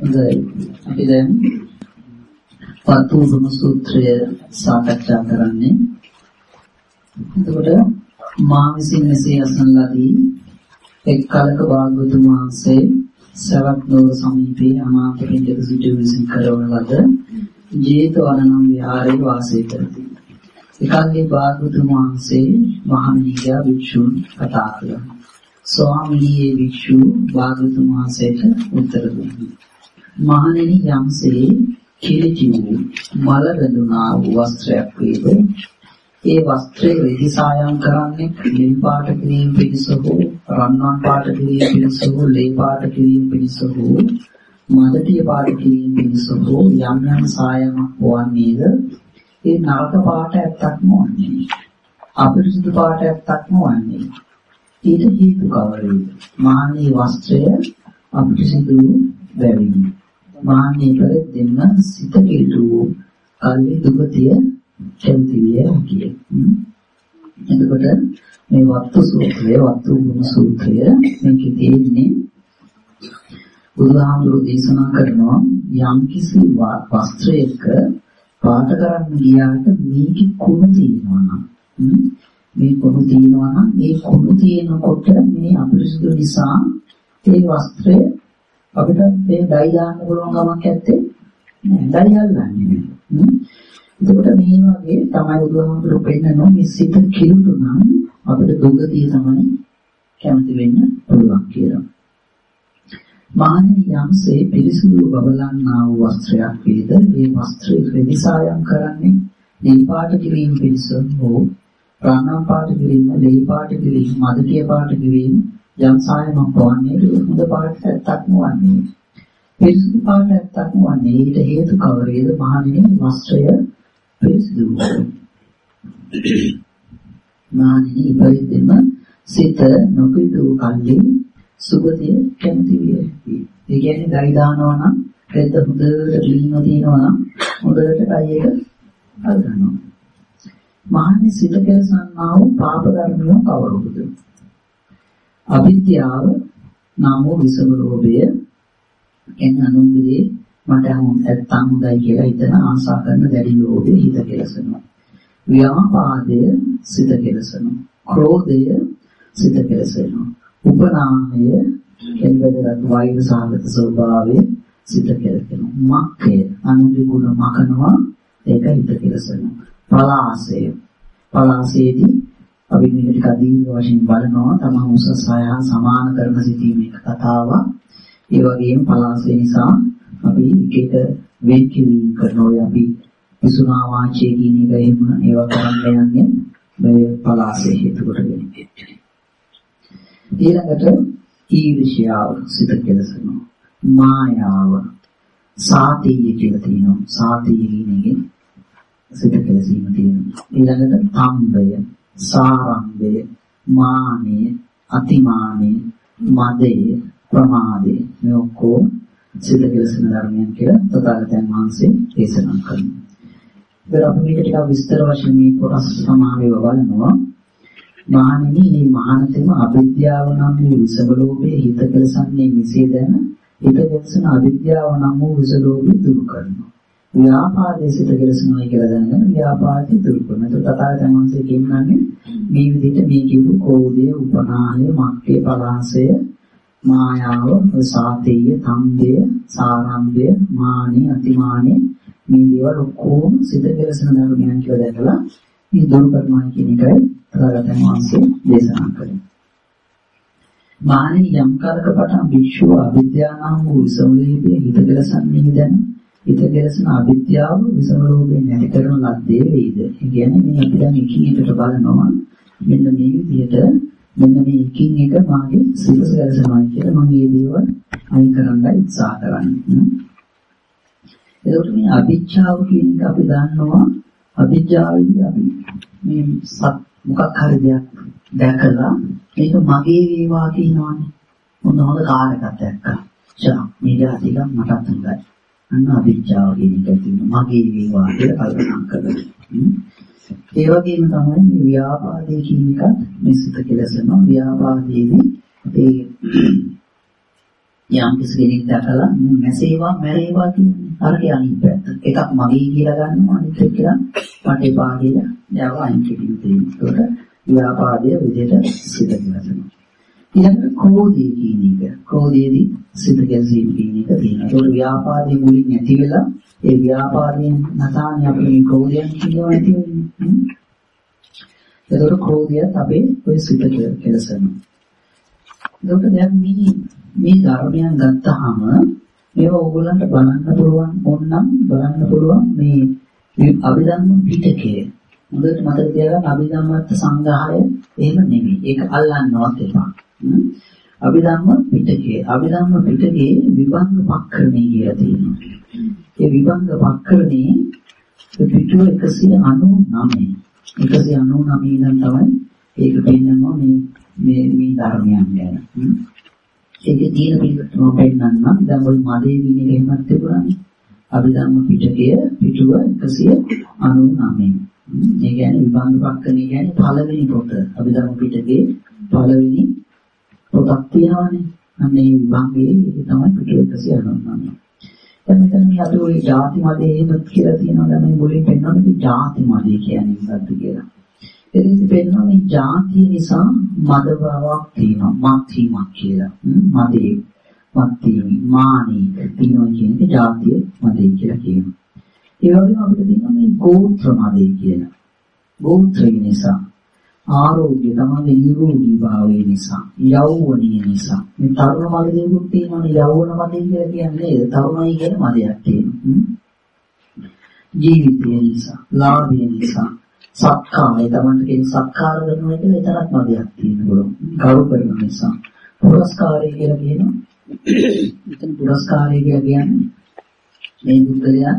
හොඳයි. අපි දැන් පතුරුම සූත්‍රය සාකච්ඡා කරන්නේ. එතකොට මා විසින් මෙසේ අසන ලදී එක් කලක භාග්‍යවතුන් වහන්සේ සවැත් නුවර සමීපයේ අනාථපිණ්ඩික සිටු විසින් කරවන ලද ජේතවනනම් විහාරයේ වාසය කරති. එකල්හි භාග්‍යවතුන් වහන්සේ මහණීයා භික්ෂුන් කතා කළා. ස්වාමීනි භික්ෂු භාග්‍යවතුන් වහන්සේට උත්තර දුන්නා. මහණෙනි යම්සේ කිලිටි වූ මල රඳුනා වූ වස්ත්‍රයක් වේද? ඒ වස්ත්‍රය රෙදි සායම් කරන්නේ නිල් පාට කිරීම පිණිස හෝ රන්වන් පාට කිරීම පිණිස හෝ ලේ පාට කිරීම පිණිස හෝ මදටිය පාට කිරීම පිණිස හෝ යම් යම් සායමක් වන්නේද? ඒ නරක පාට ඇත්තක් නොවන්නේ අපිරිසුදු පාට ඇත්තක් නොවන්නේ ඊට හේතු කවරේද? මාන්නේ වස්ත්‍රය අපිරිසුදු බැවිනි. මාන්නේ කර දෙන්න සිත කෙටු කල්ලි දුගතිය කැමති විය හැකිය. එතකොට මේ වත්තු සූත්‍රය වත්තු ගුණ සූත්‍රය මේකේ තියෙන්නේ බුදුහාමුදුරු දේශනා කරනවා යම් කිසි වස්ත්‍රයක පාට කරන්න ගියාට මේකේ කුණු තියෙනවා නම් මේ කුණු තියෙනවා නම් මේ කුණු තියෙනකොට මේ අපිරිසුදු නිසා ඒ වස්ත්‍රය අපිට මේ ඩයි දාන්න පුළුවන් ගමක් නැත්තේ නෑ. ඩයි හල්ලන්නේ නෑ. එතකොට මේ වගේ තමයි බුදුහාමුදුරුවෝ පෙන්නනවා මේ සිත කිලුටු නම් අපිට දුගතිය තමයි කැමති වෙන්න පුළුවන් කියලා. මානෙනි යම්සේ පිරිසුදු බබලන්නා වූ වස්ත්‍රයක් වේද මේ වස්ත්‍රය රෙදිසායම් කරන්නේ නිල් පාට කිරීම පිණිස හෝ ප්‍රාණා පාට කිරීම, ලේ පාට කිරීම, මදටිය පාට කිරීම යම් සායමක් වන්නේ හොඳ පාට ඇත්තක් නොවන්නේ. පිරිසුදු පාට ඇත්තක් නොවන්නේ ඊට හේතු කවරේද මහණෙනි වස්ත්‍රය පිරිසිදු මානෙනි ඉපරිදෙම සිත නොපිටු කල්ලි සුගතිය කැමති විය හැකියි. ඒ කියන්නේ දයි දානවා නම් රෙද්ද හොඳට ක්ලීන්ව තියෙනවා නම් හොඳට ඩයි එක අල්ලනවා. මහන්නේ සිත කෙලසන්නා වූ පාප ධර්මිය කවරුද? අවිද්‍යාව නාම විසම ලෝභය එන්න අනුන්ගේ මට නැත්තම් හොඳයි කියලා හිතන ආශා කරන දැඩි ලෝභය හිත කෙලසනවා. ව්‍යාපාදය සිත කෙලසනවා. ක්‍රෝධය සිත කෙලසනවා. උපනාමය එන්බදරත් වෛර සාගත ස්වභාවය සිත කෙලසනවා. මක්කය අනුන්ගේ ගුණ මකනවා ඒක හිත කෙලසනවා. පලාසය පලාසයේදී අපි මේක ටිකක් දීර්ඝ වශයෙන් බලනවා තමන් උසස් අය සමාන කරන සිටීමේ කතාවක්. ඒ වගේම පලාසය නිසා අපි එක එක වෙන් කිරීම කරනවා අපි විසුනා වාචයේ කියන එක එහෙම ඒවා කරන්න යන්නේ මේ පලාසය හේතු කොටගෙන. ඊළඟට ඊර්ෂ්‍යාව සිත කෙලසනවා. මායාව සාතීය කියලා තියෙනවා. සාතීය කියන එකෙන් සිත කෙලසීම තියෙනවා. ඊළඟට තම්බය, සාරම්භය, මානය, අතිමානය, මදය, ප්‍රමාදය මේ ඔක්කොම සිත කෙලසන ධර්මයන් කියලා තථාගතයන් වහන්සේ දේශනා කරනවා. ඉතින් අපි මේක ටිකක් විස්තර වශයෙන් මේ කොටස් සමාවෙව බලනවා. මහණෙනි මේ මහානතම අවිද්‍යාව නම් වූ විසබලෝභයේ හිත කෙලසන්නේ මෙසේ දැන හිත කෙලසන අවිද්‍යාව නම් වූ විසලෝභය දුරු කරනවා. ව්‍යාපාදයේ සිත කෙලසනවා කියලා දැනගෙන ව්‍යාපාදي දුරු කරනවා. ඒක තථාගතයන් වහන්සේ කියන්නේ මේ විදිහට මේ කිව්ව කෝධය, උපනාය, මක්කේ, පලාසය මායාව, සාතේය, තම්බය, සාරම්භය, මානෙ, අතිමානෙ මේ දේවල් ඔක්කොම සිත කෙලසන ධර්මයන් කියලා දැකලා මේ දුරු කරනවා කියන එකයි තථාගතයන් වහන්සේ දේශනා කළේ. මානෙ යම් කාලක පටන් භික්ෂුව අවිද්‍යානම් වූ විසමලීපේ හිත කෙලසන්නේ දැන හිත කෙලසන අවිද්‍යාව විසමලෝභයෙන් නැති කරන ලද්දේ වේද. ඒ කියන්නේ මේ අපි දැන් එකින් එකට බලනවා මෙන්න මේ විදිහට මෙන්න මේ එකින් එක මාගේ සිත සැලසෙනවා කියලා මම මේ දේවල් අයින් කරන්න උත්සාහ කරන්නේ. එතකොට මේ අවිච්ඡාව කියන එක අපි දන්නවා අවිද්‍යාවේදී අපි මේ සත් මොකක් හරි දෙයක් දැකලා ඒක මගේ වේවා කියනවානේ. මොන හොඳ කාර් එකක් දැක්කා. චා මේ જાතික මටත් හොඳයි. අන්න අවිච්ඡාව කියන එක තියෙනවා. මගේ වේවා කියලා කල්පනා කරනවා. ඒ වගේම තමයි මේ ව්‍යාපාදයේ කියන එක මේ සිත කෙලසනවා. ව්‍යාපාදයේදී ඒ යම් කිසි කෙනෙක් දැකලා නැසේවා මැරේවා කියන්නේ අරගේ අනිත් පැත්ත. එකක් මගේ කියලා ගන්නවා අනිත් එක කියලා මට එපා කියලා යාව අයින් කිරීම තියෙනවා. ඒකට ව්‍යාපාදයේ විදිහට සිද්ධ කරනවා. ඊළඟට ක්‍රෝධය කියන එක. ක්‍රෝධයේදී සිද්ධ ගැසීම කියන එක තියෙනවා. ඒකට ව්‍යාපාදයේ මුලින් නැති වෙලා ඒ ව්‍යාපාදයෙන් නැතානේ අපේ මේ ක්‍රෝධයන් කියනවා නැති වෙන්නේ. ඒකට ක්‍රෝධයත් අපේ ඔය සිත කෙලසනවා. ඒකට දැන් මේ මේ ධර්මයන් ගත්තාම මේවා ඕගොල්ලන්ට බලන්න පුළුවන් ඕනනම් බලන්න පුළුවන් මේ අභිධර්ම පිටකයේ හොඳට මතක තියාගන්න අභිධර්මත් සංග්‍රහය එහෙම නෙමෙයි. ඒක අල්ලන්නවත් එපා. අභිධර්ම පිටකයේ අභිධර්ම පිටකයේ විභංග පක්‍රණේ කියලා තියෙනවා. ඒ විභංග පක්‍රණේ පිටුව 199 199 ඉඳන් තමයි ඒක පෙන්නනවා මේ මේ මේ ධර්මයන් ගැන. ඒකේ තියෙන පිළිවෙත මම පෙන්නන්නම්. දැන් ওই මදේ වින එක එහෙමත් තිබුණානේ. අභිධර්ම පිටකය පිටුව 199. ඒ කියන්නේ විභංග පක්කනේ කියන්නේ පළවෙනි පොත. අභිධර්ම පිටකේ පළවෙනි රොගක් තියෙනවානේ. අන්න ඒ විභංගේ තමයි පිටුලක සියරනවා. දැන් මෙතන මේ අද ওই ಜಾති මදේ දුක් කියලා තියෙනවා දැන් මේ මුලින් පෙන්වන්නේ මේ ಜಾති මදේ කියන්නේ මොකද්ද කියලා. එතකොට පෙන්වනවා මේ ಜಾතිය නිසා මද බවක් තියෙනවා මත් වීමක් කියලා. මදේ මත් වීම මානෙ තියෙනවා කියන්නේ ಜಾතිය මදේ කියලා කියනවා. ඒ වගේම අපිට තියෙනවා මේ ගෝත්‍ර මදේ කියලා. ගෝත්‍රය නිසා ආරෝග්‍ය තමයි නිරෝගී භාවය නිසා යෞවනීය නිසා මේ තරුණ මදේකුත් තියෙනවනේ යෞවන මදේ කියලා කියන්නේ තරුණයි කියන මදයක් තියෙනවා. ජීවිතය නිසා ලාභය නිසා සත්කාරය තමන්ට කියන සත්කාර කරනවා කියලා එතරම් මදයක් තියෙන පුළුවන්. කරු කරන නිසා. පුරස්කාරය කියලා කියනවා. එතන පුරස්කාරය කියලා කියන්නේ මේ බුද්ධලයා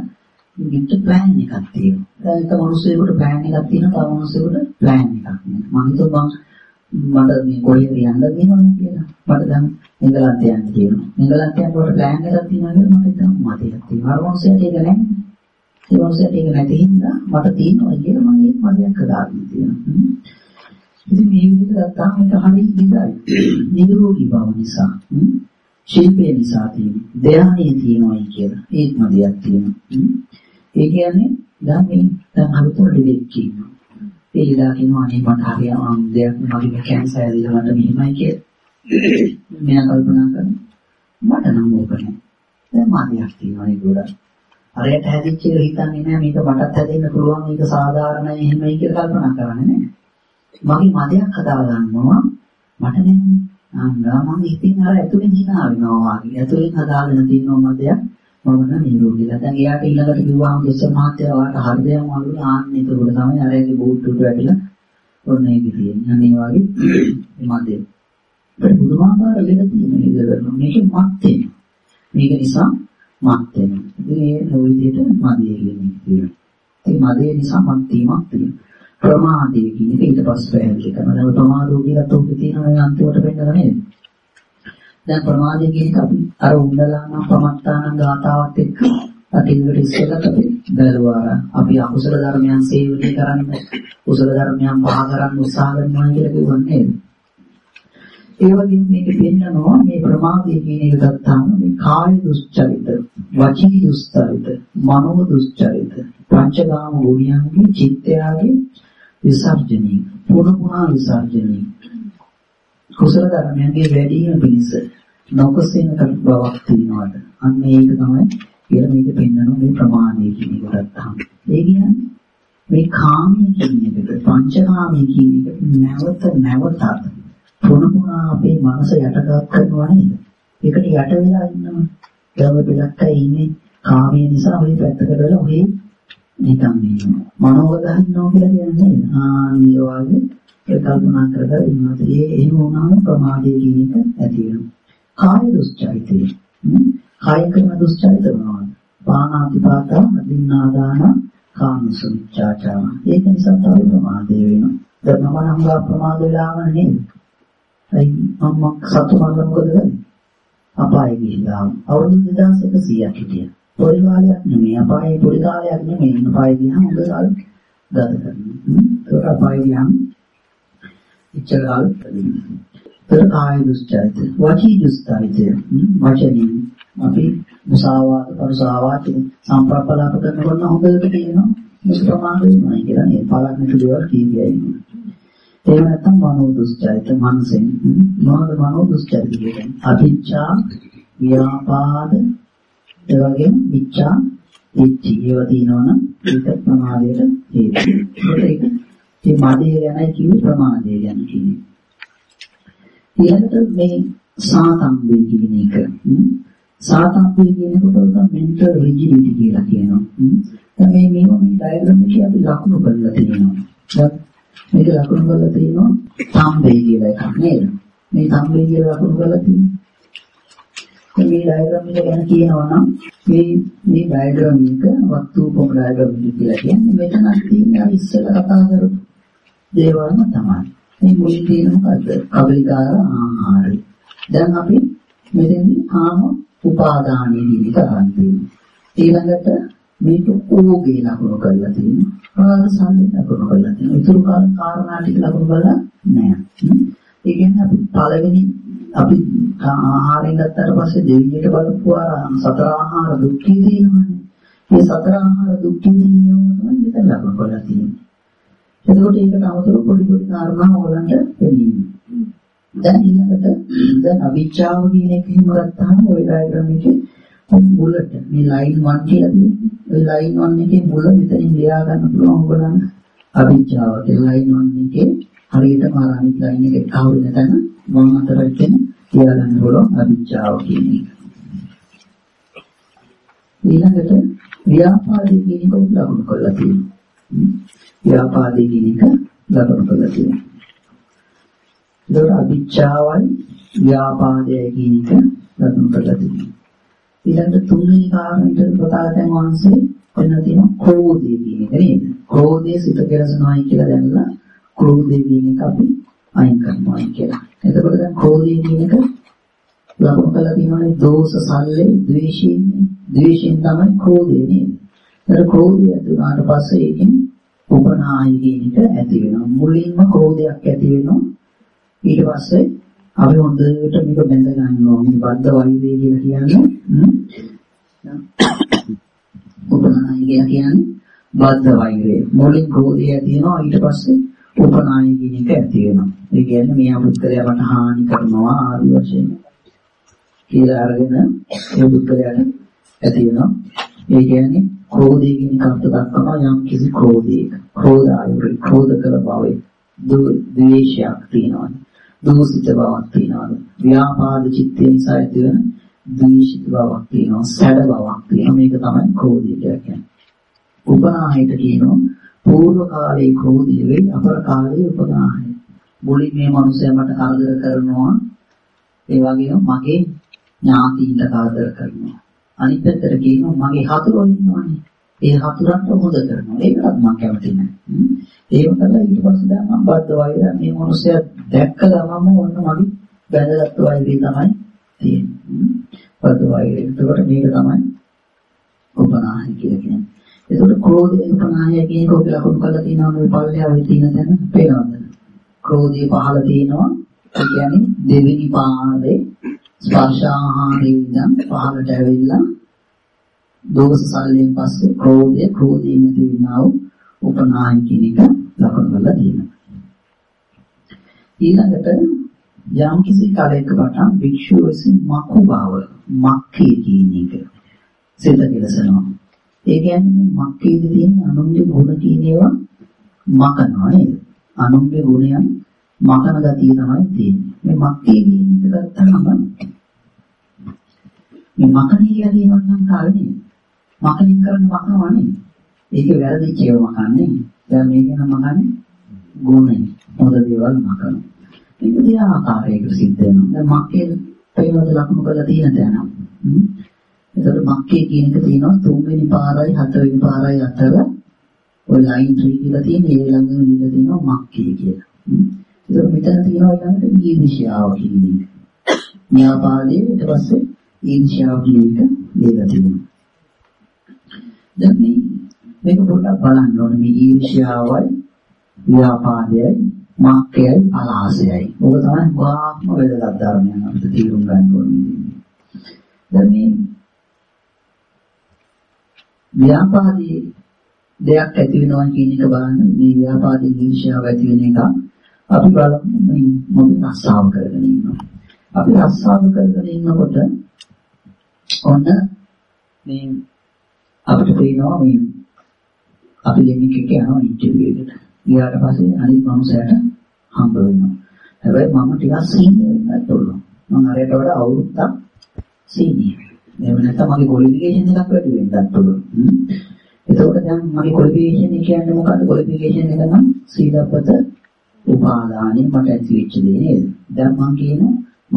මෙන්න ප්ලෑන් එකක් තියෙනවා. දැන් එක මිනිස්සෙකුට ප්ලෑන් එකක් තියෙනවා, තව මිනිස්සෙකුට ප්ලෑන් එකක් නෑ. මම හිතුවා මට මේ කොහෙද යන්න දෙනවනේ කියලා. මට දැන් එංගලන්තය යන්න තියෙනවා. එංගලන්තය යනකොට ප්ලෑන් එකක් තියෙනවා කියලා මට හිතෙනවා මතයක් තියෙනවා. අර මොන්සෙට ඒක නැහැ. ඒ මොන්සෙට ඒක නැති හින්දා මට තියෙනවා කියලා මම ඒක මතයක් හදාගෙන තියෙනවා. ඉතින් මේ විදිහට ගත්තාම ඒක හරිය ඉඳයි. නිරෝගී බව නිසා. ශිල්පේ නිසා තියෙන. ධානයේ තියෙනවායි කියලා. ඒත් මදියක් තියෙනවා. ඒ කියන්නේ දැන් මේ දැන් හරියට දෙයක් කියනවා. ඒ ඉලා කියනවා අනේ මට හරිය ආන්දයක් මගේ කැන්සර් ඇදිලා මට මෙහෙමයි කියලා. මෙයා කල්පනා කරනවා මට නම් ඕක නෑ. දැන් මදියක් තියෙනවා ඒක ගොඩක්. අරයට හැදිච්ච එක හිතන්නේ නෑ මේක මටත් හැදෙන්න පුළුවන් මේක සාධාරණයි එහෙමයි කියලා කල්පනා කරන්නේ නෑ. මගේ මදයක් හදා ගන්නවා මට නෙමෙයි. අංගා මම ඉතින් අර ඇතුලෙන් hina වෙනවා වගේ. ඇතුලෙන් හදාගෙන තියෙන මදයක් මම නම් නිරෝගීලා. දැන් එයාට ඊළඟට කිව්වම දෙස්ස මහත්තයා වාට හෘදයම වගේ ආන්න ඒකවල තමයි අරගේ බෝට්ටුට වැටිලා ඔන්න ඒක තියෙන්නේ. අනේ වගේ මදේ. ඒ බුදුමාහාර ලෙඩ තියෙන නේද කරනවා. මේක මත් වෙනවා. මේක නිසා මත් වෙනවා. ඉතින් ඒ විදිහට මදේ කියන්නේ. ඒ මදේ නිසා මත් වීමක් තියෙනවා. ප්‍රමාදය කියන එක ඊට පස්සේ පැහැදිලි කරනවා. දැන් ප්‍රමාදෝ කියලා තෝක තියෙනවා අන්තිමට වෙන්නද නේද? දැන් ප්‍රමාදය කියන එක අපි අර උන්දලානම් ප්‍රමත්තානම් ගාතාවත් එක්ක අටින්කට ඉස්සෙල්ලත් අපි බැලුවා. අපි අකුසල ධර්මයන් සේවනය කරන්න, කුසල ධර්මයන් පහ කරන්න උත්සාහ කරනවා කියලා කිව්වන්නේ නේද? ඒ වගේම මේක පෙන්නනවා මේ ප්‍රමාදය කියන එක ගත්තාම මේ කාය දුස්චරිත, වචී දුස්චරිත, මනෝ දුස්චරිත, පංචකාම ගුණයන්ගේ චිත්තයාගේ විසර්ජනීය පුරුණා විසර්ජනීය කුසල ධර්මයන්ගේ වැඩි වීම පිණිස නොකසින බවක් තියනවාද? අන්න ඒක තමයි කියලා මේක පෙන්වනවා මේ ප්‍රමාණය කියන එක ගත්තාම ඒ කියන්නේ මේ කාමී කියන එකට පංචකාමී කියන එක නැවත නැවතත් පුරුණා අපේ මනස යටගත් කරනවා නේද? ඒකට යට වෙලා ඉන්නවා. දව පිටක්කයි ඉන්නේ කාමයේ නිසා ඔය පැත්තකට වෙලා ඔහේ නිකන් ඉන්නවා. මනෝගහින්නවා කියලා කියන්නේ ආ මේ වගේ ඒ කල්පනා කරලා ඉන්නවා. ඒ එහෙම වුණාම ප්‍රමාදයේ කියන එක ඇති වෙනවා. කාය දුස්චරිතය. කාය කරන දුස්චරිත මොනවද? පානාතිපාතා අදින්නාදාන කාමසුච්චාචාර. ඒක නිසා තමයි ප්‍රමාදය වෙනවා. දැන් මම නම් ගා ප්‍රමාද වෙලාම නෙමෙයි. අයි මම සතු මරලා මොකද කරන්නේ? අපායේ ගිහිල්ලා අවුරුදු 2100ක් හිටියා. පොඩි කාලයක් නෙමෙයි අපායේ පොඩි කාලයක් නෙමෙයි අපායේ ගියාම හොඳ කාල ගත කරනවා ඒක අපායේ ගියාම ඉච්ඡාල් ඒතර කාය දුස්චරිත, වචී දුස්චරිතය. වචනින් අපි මුසාවාද, පරුසාවාද සම්ප්‍රප්පලාප කරනකොට හොඳට කියනවා. මේක ප්‍රමාද වෙනවා කියලා නේ. පාලක් නැති දේවල් කියවියයි. එහෙම නැත්නම් මනෝ දුස්චරිත, මනසෙන් මොනවද මනෝ දුස්චරිත කියන්නේ? අභිච්ඡා, ව්‍යාපාද, ඒ වගේම මිච්ඡා දිට්ඨි ඒවා තියෙනවනම් ඒක ප්‍රමාදයට හේතුව. ඒක ඒ මාදේ ගැනයි කිව්වේ ප්‍රමාදය ගැන කියන්නේ. ඊළඟට මේ සාතම්බේ කියන එක. සාතම්බේ කියනකොට උදා මෙන්ටල් රිජිඩිටි කියලා කියනවා. දැන් මේ මේව මේ ඩයග්‍රෑම් එකේ අපි ලකුණු කරලා තියෙනවා. දැන් මේක ලකුණු කරලා තියෙනවා තම්බේ කියලා එකක් නේද? මේ තම්බේ කියලා ලකුණු කරලා තියෙනවා. මේ ඩයග්‍රෑම් එක ගැන කියනවා නම් මේ මේ ඩයග්‍රෑම් එක වස්තුූපම ඩයග්‍රෑම් එක කියලා කියන්නේ මෙතන තියෙන ඉස්සෙල්ලා කතා කරපු දේවල්ම තමයි. මේ මුලින් තියෙන මොකද්ද? කබලිකාර ආහාරය. දැන් අපි මෙතෙන්දී කාම උපාදානයේ විදිහට අරන් තියෙනවා. ඊළඟට මේක ඕගේ ලකුණු කරලා තියෙනවා. රාග සංදේ ලකුණු කරලා තියෙනවා. ඊටු කාල කාරණා ටික ලකුණු කරලා නැහැ. ඒ කියන්නේ අපි පළවෙනි අපි ආහාරයෙන් ගත්තට පස්සේ දෙවියට බලපුවා සතර ආහාර දුක්ඛය තියෙනවානේ. මේ සතර ආහාර දුක්ඛය නියම තමයි මෙතන ලකුණු කරලා තියෙන්නේ. එතකොට ඒකට අමතරව පොඩි පොඩි කාරණා ඕලන්ට වෙන්නේ. දැන් ඊළඟට දැන් අවිචාව කියන එක හිම ගත්තාම ওই ඩයග්‍රෑම් එකේ මුලට මේ ලයින් 1 කියලා තියෙන්නේ. ওই ලයින් 1 එකේ මුල මෙතනින් ලියා ගන්න පුළුවන් ඔයගොල්ලන් අවිචාව කියලා ලයින් 1 එකේ හරියටම අර අනිත් ලයින් එකට කවුරු නැතන වම් අතට කියන ලියා ගන්න පුළුවන් අවිචාව කියන එක. ඊළඟට ව්‍යාපාරයේ කියන එක ලකුණු කරලා තියෙනවා. ව්‍යාපාදේ කියන එක ලබන කරලා තියෙනවා. ඒතකොට අවිච්ඡාවයි ව්‍යාපාදයයි කියන එක ලබන කරලා තියෙනවා. ඊළඟ තුන්වෙනි කාරණේට ප්‍රතාපයන් වහන්සේ වෙන තියෙන ක්‍රෝධය කියන එක නේද? ක්‍රෝධය සිත කෙලසනවායි කියලා දැනලා ක්‍රෝධය කියන එක අපි අයින් කරනවායි කියලා. එතකොට දැන් ක්‍රෝධය කියන එක ලබන කරලා තියෙනවානේ දෝෂ සල්ලේ ද්වේෂයෙන් ද්වේෂයෙන් තමයි ක්‍රෝධය නේද? ඒක ක්‍රෝධය ඇති වුණාට පස්සේ ඒකෙන් උපනායි කියන එක ඇති වෙනවා. මුලින්ම ක්‍රෝධයක් ඇති වෙනවා. ඊට පස්සේ අපි හොඳට මේක බැඳ ගන්නවා. මේ බද්ධ වෛද්‍ය කියලා කියන්නේ උපනායි කියලා කියන්නේ බද්ධ වෛරය. මුලින් ක්‍රෝධය ඇති වෙනවා. ඊට පස්සේ උපනායි කියන එක ඇති වෙනවා. ඒ කියන්නේ මෙයා පුත්‍රයා මට හානි කරනවා ආදි වශයෙන් කියලා අරගෙන ඒ පුත්‍රයාට ඇති වෙනවා. ඒ කියන්නේ ක්‍රෝධය කියන එක අර්ථ දක්වනවා යම් කිසි ක්‍රෝධයක. ක්‍රෝධ ආයුර්ේ ක්‍රෝධ කළ බවේ ද්වේෂයක් තියෙනවා. දූෂිත බවක් තියෙනවා. ව්‍යාපාද චිත්තය නිසා ඇති වෙන ද්වේෂිත බවක් තියෙනවා. සැඩ බවක් තියෙනවා. මේක තමයි ක්‍රෝධය කියන්නේ. උපනාහයට කියනවා పూర్ව කාලේ ක්‍රෝධය වෙයි අපර කාලේ උපනාහය. මුලින් මේ මිනිස්සයා මට කරදර කරනවා. ඒ වගේම මගේ ඥාතියින්ට කරදර කරනවා. අනිත් පැත්තට කියනවා මගේ හතුරෝ ඉන්නවනේ. ඒ හතුරන්ට හොද කරනවා. ඒකත් මම කැමති නැහැ. ඒක කළා ඊට පස්සේ දැන් මම බද්ධ වෛරය මේ මිනිස්සයා දැක්ක ගමන්ම ඔන්න මගේ බැඳගත් වෛරය තමයි තියෙන්නේ. බද්ධ වෛරය. ඒකට මේක තමයි උපනාහය කියලා කියන්නේ. ඒකට ක්‍රෝධය උපනාහය කියන එක ඔක ලකුණු කරලා තියෙනවා මේ පල්ලෙහාවේ තියෙන තැන පේනවද? ක්‍රෝධය පහළ තියෙනවා. ඒ කියන්නේ දෙවෙනි පාදේ ස්පර්ශාහාරයෙන් ඉඳන් පහළට ඇවිල්ලා දෝෂ සල්ලෙන් පස්සේ ක්‍රෝධය ක්‍රෝධයෙන් ඇති වෙනා වූ උපනාය කියන එක ලකුණු කරලා තියෙනවා. ඊළඟට යම් කිසි කාලයක පටන් භික්ෂුව විසින් මකු බව මක්කේ කියන එක සිත කෙලසනවා. ඒ කියන්නේ මේ මක්කේද තියෙන අනුන්ගේ ගුණ කියන ඒවා මකනවා නේද? අනුන්ගේ ගුණයන් මකන ගතිය තමයි තියෙන්නේ. මේ මක්කේ කියන එක ගත්තාම මේ මකණී කියලා කියනවා නම් කාරණේ. මකණින් කරන මකනවනේ. ඒක වැරදිච්ච ඒවා මකන්නේ. දැන් මේක නම් මකන්නේ ගුණයි. හොඳ දේවල් මකන. මේක දිහා ආකාරයකට සිද්ධ වෙනවා. දැන් මක්කේ පේනද ලකුණු කරලා තියෙන තැන. එතකොට මක්කේ කියන එක තියෙනවා තුන්වෙනි පාරයි හතරවෙනි පාරයි අතර ඔය ලයින් 3 කියලා තියෙන ඒ ළඟම ලියලා තියෙනවා මක්කේ කියලා. ඒක මෙතන තියෙනවා ඊළඟට ඊර්ෂ්‍යාව කියන එක. න්‍යාපාදයේ ඊට පස්සේ ඊර්ෂ්‍යාව කියන එක ලියලා තියෙනවා. දැන් මේ මේක පොඩ්ඩක් බලන්න ඕනේ මේ ඊර්ෂ්‍යාවයි ව්‍යාපාදයයි මාක්කයයි පලාසයයි. ඔබ තමයි ගාත්ම වේදගත් ධර්මයන් අපිට තීරුම් ගන්න ඕනේ. දැන් මේ ව්‍යාපාදී දෙයක් ඇති වෙනවා කියන එක බලන්න මේ ව්‍යාපාදී ඊර්ෂ්‍යාව ඇති වෙන එක අපි බලමු මේ මොකද රස්සාව කරගෙන ඉන්නවා. අපි රස්සාව කරගෙන ඉන්නකොට ඔන්න මේ අපිට පේනවා මේ අපි දෙන්නෙක් එක්ක යනවා ඉන්ටර්විව් එකට. ඊට පස්සේ අනිත් මනුස්සයාට හම්බ වෙනවා. හැබැයි මම ටිකක් සීනියර් වෙන්නත් පුළුවන්. මම අරයට වඩා අවුරුද්දක් සීනියර්. එහෙම නැත්නම් මගේ ක්වොලිෆිකේෂන් එකක් වැඩි වෙන්නත් පුළුවන්. එතකොට දැන් මගේ ක්වොලිෆිකේෂන් එක කියන්නේ මොකද්ද? ක්වොලිෆිකේෂන් එක නම් සීලපත උපාදානෙ මට ඇති වෙච්ච දේ නේද? දැන් මම කියනවා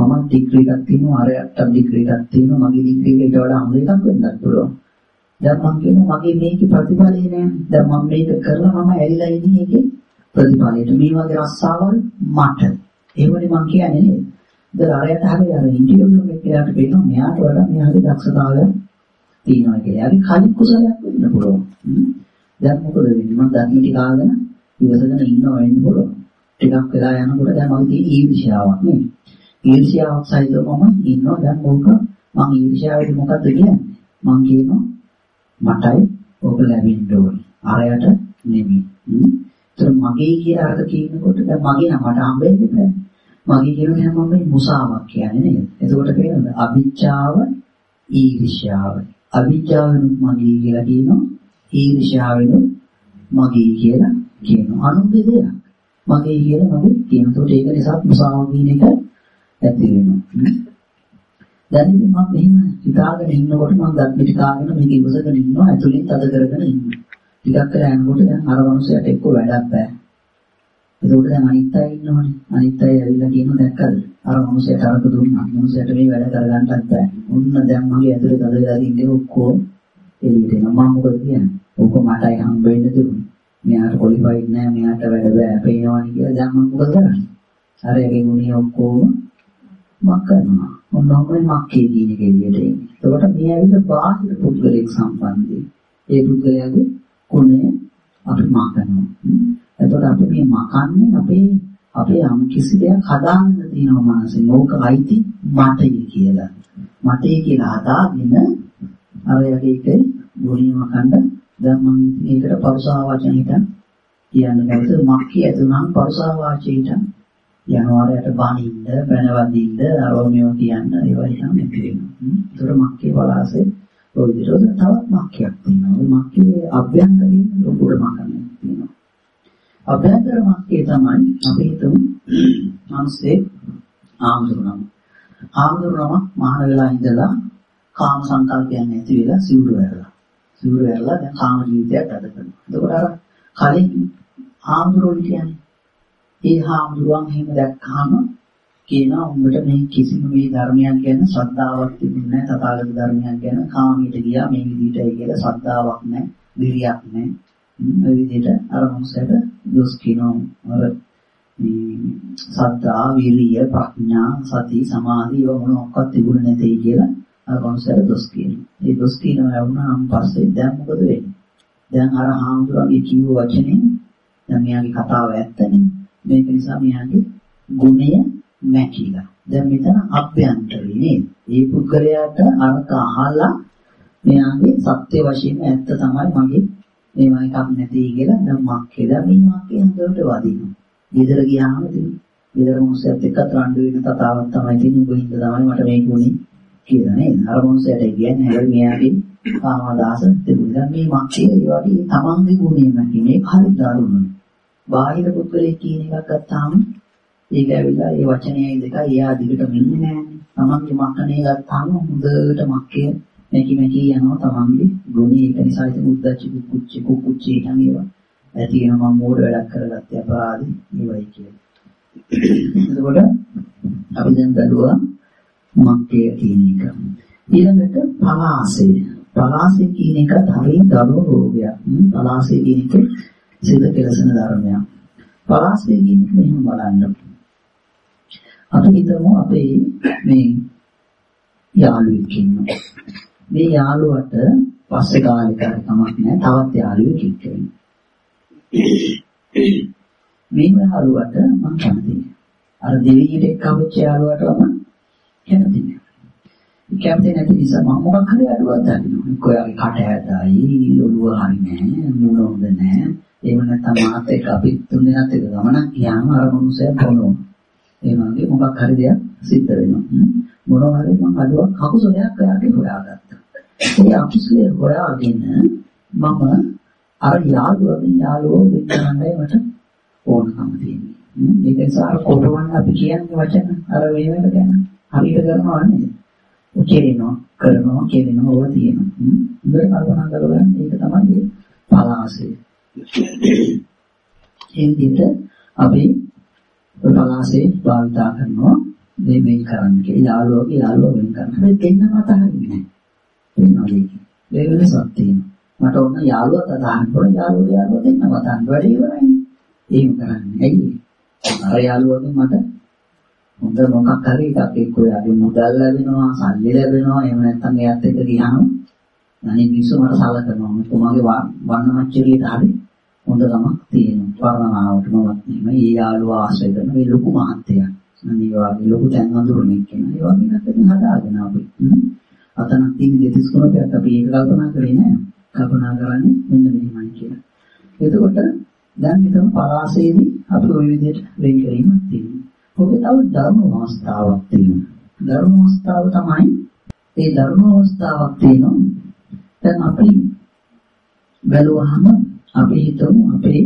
මම ඩිග්‍රී එකක් තියෙනවා අරයට ඩිග්‍රී එකක් තියෙනවා මගේ ඩිග්‍රී එකට වඩා හොඳ එකක් වෙන්නත් පුළුවන්. දැන් මම කියනවා මගේ මේකේ ප්‍රතිඵලය නෑ. දැන් මම මේක කරලා මම ඇරිලා ඉන්නේ ඒකේ ප්‍රතිඵලයට. මේ වගේ රස්සාවල් මට. ඒවනේ මම කියන්නේ නේද? දැන් අරයට හැබැයි අර ඉන්ටර්වියු එකේ යාට කියනවා මෙයාට වඩා මෙයාගේ දක්ෂතාවය තියෙනවා කියලා. අපි කලින් කුසලයක් වෙන්න පුළුවන්. දැන් මොකද වෙන්නේ? මම ධර්ම ටික ආගෙන ඉවසගෙන ඉන්නවා වෙන්න පුළුවන්. ටිකක් වෙලා යනකොට දැන් මගේ තියෙන ඊර්ෂ්‍යාවක් නේ. ඊර්ෂ්‍යාවක් සහිතව මම ඉන්නවා දැන් මොකක් මම ඊර්ෂ්‍යාවෙදි මොකද්ද කියන්නේ? මම කියනවා මටයි ඔබ ලැබෙන්න ඕනේ. අරයට නෙමෙයි. ඒතර මගේ කියලා අර්ථ කියනකොට දැන් මගේ නම් මට හම්බෙන්නේ නැහැ. මගේ කියන හැම මම මුසාවක් කියන්නේ නේද? එතකොට කියනද අවිච්ඡාව ඊර්ෂ්‍යාව. අවිච්ඡාවෙනුත් මගේ කියලා කියනවා. ඊර්ෂ්‍යාවෙනුත් මගේ කියලා කියනවා. අනුන්ගේ දෙයක්. මගේ කියලා මගේ කියනකොට ඒක නිසා මුසාව කියන එක ඇති වෙනවා. දැන් ඉතින් මම මෙහෙම හිතාගෙන ඉන්නකොට මම දත් පිට කාගෙන මේක ඉවසගෙන ඉන්නවා ඇතුලින් තද කරගෙන ඉන්නවා. ටිකක් වෙලා යනකොට දැන් අර මනුස්සයාට එක්ක වැඩක් බෑ. ඒකෝට දැන් අනිත් අය ඉන්නවනේ. අනිත් අය ඇවිල්ලා කියනවා දැක්කද? අර මනුස්සයාට අරක දුන්නා. මනුස්සයාට මේ වැඩ කරගන්නත් බෑ. ඔන්න දැන් මගේ ඇතුලේ තද වෙලා ඉන්නේ ඔක්කොම එළියට එනවා. මම මොකද කියන්නේ? ඕක මටයි හම්බ වෙන්න දුන්නේ. මෙයාට ක්වොලිෆයිඩ් නෑ, මෙයාට වැඩ බෑ, පේනවනේ කියලා දැන් මම මොකද කරන්නේ? අර ඒකේ ගුණය ඔක්කොම මක් කරනවා. මොනවාමයි මක්කේ කියන එක එළියට එන්නේ. එතකොට මේ ඇවිල්ලා බාහිර පුද්ගලෙක් සම්බන්ධයි. ඒ පුද්ගලයාගේ ගුණය අපි මකනවා. එතකොට අපි මේ මකන්නේ අපේ අපේ යම් කිසි දෙයක් හදාගන්න තියෙනවා මනසෙන්. ඕක අයිති මටයි කියලා. මටයි කියලා හදාගෙන අර යකේක ගුණය මකන්න දැන් මම මේකට පරුසා වචන හිතන් කියන්න බැරිද මක්කී ඇතුණම් පරුසා වාචයට යනවාරයට බනින්න බැනවදින්න අරෝමියෝ කියන්න ඒවා හිතන් මෙතෙනවා. ඒතර මක්කේ වලාසේ ඔය විදිහට තවත් මක්කයක් තියෙනවා. ඔය මක්කේ අභ්‍යන්තරයෙන් ලොකුට මකන්නේ තියෙනවා. අභ්‍යන්තර මක්කේ තමයි අපි හිතමු මානසේ ආම්දුරනම. ආම්දුරනම මහාන වෙලා ඉඳලා කාම සංකල්පයන් ඇති වෙලා සිවුරු වැරලා. සිවුරු වැරලා දැන් කාම ජීවිතයක් ගත කරනවා. එතකොට අර කලින් ආම්දුරෝ කියන්නේ ඒ හාමුදුරුවන් එහෙම දැක්කහම කියනවා උඹට මේ කිසිම මේ ධර්මයන් ගැන ශ්‍රද්ධාවක් තිබුණේ නැහැ තථාගත ධර්මයන් ගැන කාමයට ගියා මේ විදිහටයි කියලා ශ්‍රද්ධාවක් නැහැ විරියක් නැහැ මේ විදිහට අර මොහොතට දොස් කියනවා අර මේ සද්ධා විරිය ප්‍රඥා සති සමාධි ඒවා මොනක්වත් තිබුණේ නැtei කියලා අර මොහොතට දොස් කියනවා ඒ දොස් කියනවා වුණාම පස්සේ දැන් මොකද වෙන්නේ දැන් අර හාමුදුරුවන්ගේ කිව්ව වචනේ දැන් මෙයාගේ කතාව ඇත්තනේ මේක නිසා මෙයාගේ ගුණය නැකිලා. දැන් මෙතන අභ්‍යන්තරේ නේද? මේ පුද්ගලයාට අරක අහලා මෙයාගේ සත්‍ය වශයෙන් ඇත්ත තමයි මගේ මේවා එකක් නැති කියලා දැන් මක්කේ දැන් මේ මක්කේ හොඳට වදිනවා. ගෙදර ගියාම ඉතින් ගෙදර මොහොතත් එක්ක රණ්ඩු වෙන තතාවක් තමයි තියෙන්නේ උඹ හින්දා තමයි මට මේ ගුණේ කියලා නේද? අර මොහොතට කියන්නේ හැබැයි මෙයාගේ කාමදාස තිබුණා. මේ මක්කේ ඒ වගේ තමන්ගේ ගුණේ නැති මේක හරි දරුණුයි. බාහිර පුද්ගලයෙක් කියන එකක් ගත්තාම ඒක ඇවිල්ලා ඒ වචනයයි දෙකයි එයා දිගටම ඉන්නේ නෑනේ. තමන්ගේ මක්කනේ ගත්තාම හොඳට මක්කේ මේකි මේකි යනවා තමන්ගේ ගුණේ ඒක නිසා ඉතින් උද්දච්ච කුච්චි කුච්චි යන ඒවා ඇති වෙන මම මෝඩ වැඩක් කරගත්තේ අපරාධي ඒවයි කියන්නේ. එතකොට අපි දැන් බැලුවා මක්කේ කියන එක. ඊළඟට පලාසය. පලාසය කියන එකත් හරිය දරුණු රෝගයක්. පලාසය කියන එක සිත කෙලසන ධර්මයක්. පරාසය කියන්නේ මෙහෙම බලන්න. අපි හිතමු අපේ මේ යාළුවෙක් ඉන්නවා. මේ යාළුවට පස්සේ කාලෙක කමක් නැහැ තවත් යාළුවෙක් ඉන්නවා. මේ යාළුවට මම කැමති නෑ. අර දෙවියට එක්කවෙච්ච යාළුවට මම කැමති නෑ. කැමති නැති නිසා මම මොකක් හරි අඩුවක් දන්නවා. කොයාගේ කට ඇදයි, ඔළුව හරි නෑ, මූණ හොඳ නෑ. එහෙම නැත්නම් මාත් එක්ක අපි තුන් දෙනාත් එක්ක ගමනක් ගියාම අර මොනුසයා බොනවා. ඒ වගේ මොකක් හරි දෙයක් සිද්ධ වෙනවා. මොනවා හරි මම අඩුවක් කකුසලයක් ඔයාගේ හොයාගත්තා. ඒ අකුසලයේ හොයාගෙන මම අර යාළුවගෙන් යාළුවෝ වෙන්නයි මට ඕනකම තියෙන්නේ. ඒක නිසා අර කොටවන්න අපි කියන්නේ වචන අර වේවෙන ගැන හරියට කරනවා නේද? කෙරෙනවා කරනවා කෙරෙනවා ඕවා තියෙනවා. හොඳට කල්පනා කරගන්න ඒක තමයි පලාසය. ඒ විදිහට අපි පලාසය භාවිතා කරනවා මේ වෙන් කරන්න කියලා යාළුවෝගේ යාළුවෝ වෙන් කරන්න. හැබැයි දෙන්නම අතහරින්නේ නැහැ. වෙනවද? ඒ වෙනසක් තියෙනවා. මට ඕන යාළුවත් අදහන්න ඕන යාළුවෝ යාළුවෝ දෙන්නම අදහන්න වැඩි ඉවරයි. එහෙම කරන්නේ. ඇයි? අර යාළුවගෙන් මට හොඳ මොකක් හරි එකක් එක්ක ඔයාගේ මුදල් ලැබෙනවා, සල්ලි ලැබෙනවා, එහෙම නැත්නම් එයාත් එක්ක ගියාම අනිත් මිනිස්සු මට සලකනවා. මොකමගේ වන්න මච්චරියට හරි හොඳ ගමක් තියෙනවා. වර්ණනාවට මමත් නෙමෙයි. මේ යාළුවා ආශ්‍රය කරන මේ ලොකු මහත්තයා. අනිත් වගේ ලොකු තැන් වඳුරන්නේ කියන ඒ වගේ එකක් හදාගෙන අපි. අතනක් තියෙන දෙතිස් කුණපයක් අපි ඒක කල්පනා කරේ නෑ. කල්පනා කරන්නේ මෙන්න මෙහෙමයි කියලා. එතකොට දැන් මෙතන පරාසයේදී අපි ওই විදිහට වෙන් කිරීමක් තියෙනවා. ඔබ තව ධර්ම අවස්ථාවක් තියෙනවා. ධර්ම අවස්ථාව තමයි ඒ ධර්ම අවස්ථාවක් තියෙනවා. දැන් අපි බැලුවහම අපි හිතමු අපේ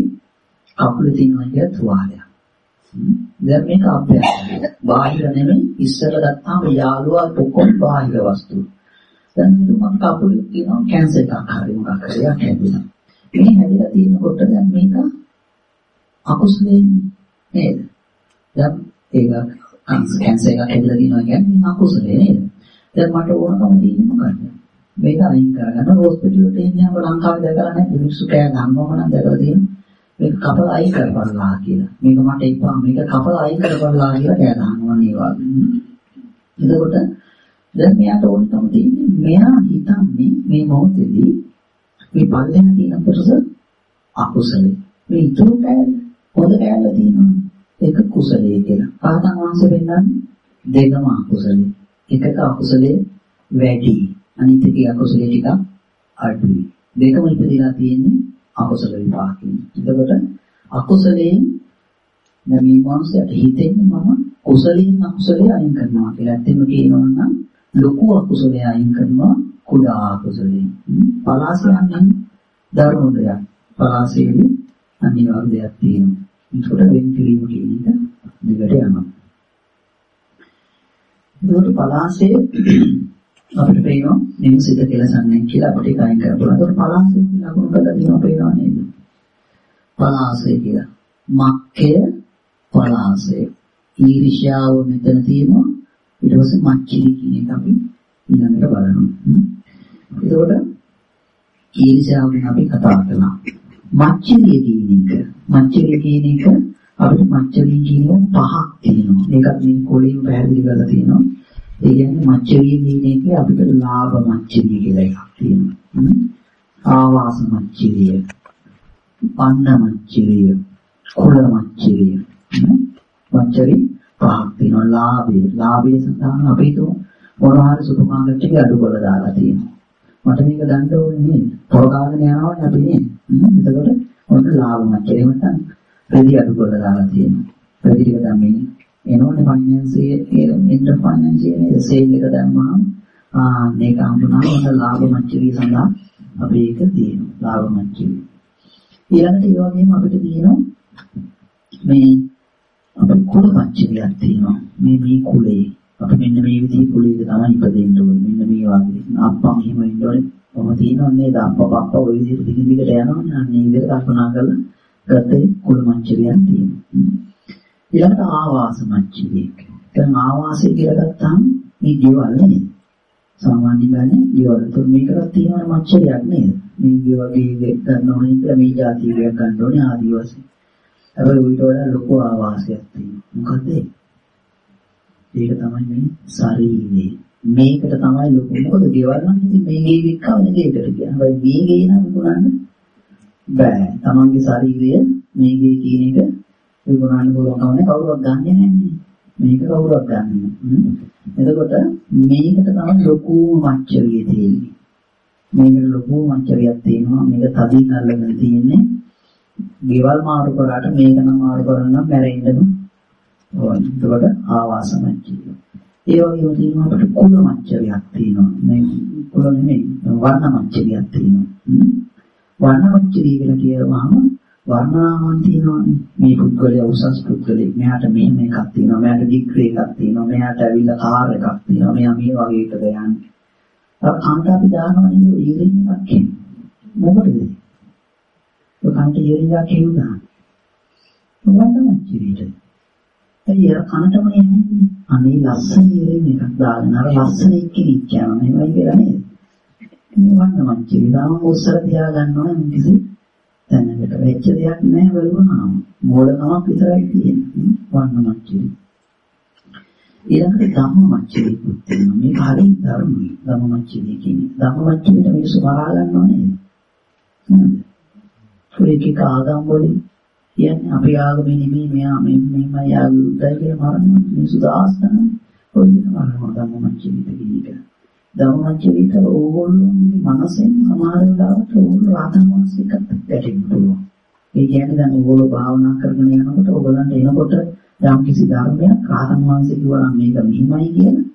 කකුලේ තියෙනවා කියලා තුවාලයක්. දැන් මේක අභ්‍යන්තරය. බාහිර නෙමෙයි ඉස්සර ගත්තාම යාළුවා ඔක්කොම බාහිර වස්තු. දැන් මම කකුලේ තියෙනවා කැන්සර් එකක් හරි මොකක් හරි හැදෙනවා. මේ හැදිලා තියෙනකොට දැන් මේක අකුසලෙන් නේද? දැන් ඒක කැන්සර් එකක් හැදලා තියෙනවා කියන්නේ අකුසලේ නේද? දැන් මට ඕනකම තියෙන්නේ මොකද්ද? මේක අයින් කරගන්න හොස්පිටල් එකට එන්නාම ලංකාවේ දැකලා නැහැ මිනිස්සු කෑ ගන්නවම නම් දැකලා තියෙනවා. මේක කපලා අයින් කරපළා කියලා. මේක මට එපා මේක කපලා අයින් කරපළා කියලා කෑ ගන්නවා නේ වගේ. එතකොට දැන් මෙයාට ඕනකම තියෙන්නේ මෙයා හිතන්නේ මේ මොහොතේදී මේ පල්ලෙන තියෙන කොටස අකුසලේ. මේ ඉතුරු කෑල්ල හොඳ කෑල්ල තියෙනවා. ඒක කුසලයේ කියලා. ආතන් වහන්සේ වෙන්නන්නේ දෙකම අකුසලේ. එකක අකුසලේ වැඩි. අනිත් එකේ අකුසලේ ටිකක් අඩුයි. දෙකම ඉපදලා තියෙන්නේ අකුසල විපාකයෙන්. එතකොට අකුසලයෙන් දැන් මේ මානසයට හිතෙන්නේ මම කුසලයෙන් අකුසලයේ අයින් කරනවා කියලා. ඇත්තම කියනවා නම් ලොකු අකුසලයේ අයින් කරනවා කුඩා අකුසලයෙන්. පලාසයන්ෙන් දරුණු දෙයක්. පලාසයේදී අනිවාර්ය දෙයක් තියෙනවා. ඒකට වෙන් කිරීම කියන එක දිගට යනවා. ඒකට පලාසය අපිට පේනවා නිමුසිත කෙලසන්නේ කියලා අපිට කයින් කරපුවා. ඒකට පලාසය ලකුණු කරලා තියෙනවා පේනවා නේද? පලාසය කියලා. මක්කය පලාසය. ඊර්ෂ්‍යාව මෙතන තියෙනවා. ඊට පස්සේ මච්චිලි කියන එක අපි ඊළඟට බලනවා. එතකොට ඊර්ෂ්‍යාවෙන් අපි කතා කරනවා. මච්චරිය කියන එක මච්චරිය කියන එක අපිට මච්චරිය කියන පහක් තියෙනවා. ඒකත් මේ කොළින් පැහැදිලි කරලා තියෙනවා. ඒ කියන්නේ මච්චරිය කියන එකේ අපිට ලාභ මච්චරිය කියලා එකක් තියෙනවා. ආවාස මච්චරිය, පන්න මච්චරිය, කුල මච්චරිය. මච්චරි පහක් තියෙනවා. ලාභය. ලාභය සඳහා අපි හිතමු මොනවා හරි සුපර් මාකට් එකේ අඩු කරලා දාලා තියෙනවා. මට මේක ගන්න ඕනේ නේද? පොරකාගෙන යනවනේ අපි නේද? එතකොට ඔන්න ලාභ මච්චරේ නැත්නම් රෙදි අඩු කරලා දාලා තියෙනවා. රෙදි ටික දැම්මේ එනෝනේ ෆයිනෑන්සියේ ඉන්ටර් ෆයිනෑන්සියේ නේද සේල් එක දැම්මම ආ මේක හම්බුනා ඔන්න ලාභ මච්චරේ සඳහා අපි ඒක තියෙනවා. ලාභ මච්චරේ. ඊළඟට ඒ වගේම අපිට තියෙනවා මේ අපේ කුල මච්චරියක් තියෙනවා. මේ මේ කුලේ අපි මෙන්න මේ විදිහේ කුලයක තමයි ඉපදෙන්න ඕනේ. මෙන්න මේ වගේ. අප්පා මෙහෙම ඉන්න ඕනේ. කොහොම තියෙනව නේද? අප්පා පප්පා ওই විදිහට දිගින් දිගට යනවා නේ. අන්න ඒ විදිහට කල්පනා කරලා ගත්තේ කුල මංචරියක් තියෙනවා. ඊළඟට ආවාස මංචරියක්. දැන් ආවාසය කියලා ගත්තාම මේ ගෙවල් නේද? සාමාන්‍යයෙන් ගන්නේ ගෙවල්. તો මේකටත් තියෙනවා මංචරියක් නේද? මේ ගෙවගේ ගන්න ඕනේ කියලා මේ જાතියක් ගන්න ඕනේ ආදිවාසී. හැබැයි ඌට වඩා ලොකු ආවාසයක් තියෙනවා. මොකද ඒක තමයි මේ ශරීරය. මේකට තමයි ලොකු මොකද ගෙවල් නම් ඉතින් මේ ගේ වික්කවන ගේකට කියන. හැබැයි මේ ගේ නම් විකුණන්න බෑ. තමන්ගේ ශරීරය මේ ගේ කියන එක විකුණන්න පුළුවන් කම නැහැ කවුරුවත් ගන්නෙ නැහැ මේක කවුරුවත් ගන්නෙ නැහැ. එතකොට මේකට තමයි ලොකුම මච්චරිය තියෙන්නේ. මේකට ලොකු මච්චරියක් තියෙනවා. මේක තදින් අල්ලගෙන තියෙන්නේ. ගෙවල් මාරු කරාට මේක නම් මාරු කරන්න නම් මැරෙන්නම ඕන. එතකොට ආවාස මච්චරිය. ඒ වගේම තියෙනවා අපිට කුල මච්චරියක් තියෙනවා. මේ කුල නෙමෙයි වර්ණ මච්චරියක් තියෙනවා. වර්ණ මච්චරිය කියලා කියවහම වර්ණනාවන් තියෙනවානේ. මේ පුද්ගලයා උසස් පුද්ගලෙක්. මෙයාට මෙහෙම එකක් තියෙනවා. මෙයාට ඩිග්‍රී එකක් තියෙනවා. මෙයාට ඇවිල්ලා කාර් එකක් තියෙනවා. මෙයා මේ වගේ එකද යන්නේ. අර කාන්ට අපි දානවා නේද ඊරින් එකක් කියන්නේ. මොකටද? ඒ කාන්ට ඊරින් එකක් කියනවා. මොනවද මච්චිරිට? ඇයි අර කනටම එන්නේ? අනේ ලස්සන ඊරින් එකක් දාගෙන අර ලස්සන එක්කෙනෙක් කියනවා. එහෙමයි කියලා නේද? මේ වන්න මච්චිරි. දාම උස්සර තියා ගන්නවා නම් කිසි දැනකට වෙච්ච දෙයක් නෑ බලුවාම මෝඩකමක් විතරයි තියෙන්නේ. වන්න මච්චරි ඊළඟට ධම්ම මච්චරි තියෙනවා මේක හරිය ධර්මයි. ධම්ම මච්චරි කියන්නේ. ධම්ම මච්චරිට මිනිස්සු මරා ගන්නව නේද? නේද ආගම් වලින් කියන්නේ අපි ආගමේ නෙමෙයි මෙයා මේ මෙහෙමයි ආගුදයි කියලා මරනවා. මිනිස්සු දාස් ගන්න ඔය විදිහට මරනවා ධම්ම මච්චරිට කියන එක. ධම්මචරිත ඕගොල්ලෝගේ මනසෙන් සමහර වෙලාවට ඕගොල්ලෝ රාතන් වහන්සේකට ගැටෙන්න පුළුවන්. ඒ කියන්නේ දැන් ඕගොල්ලෝ භාවනා කරගෙන යනකොට ඕගොල්ලන්ට එනකොට යම් කිසි ධර්මයක් රාතන් වහන්සේ කිව්වා මේක මෙහිමයි කියලා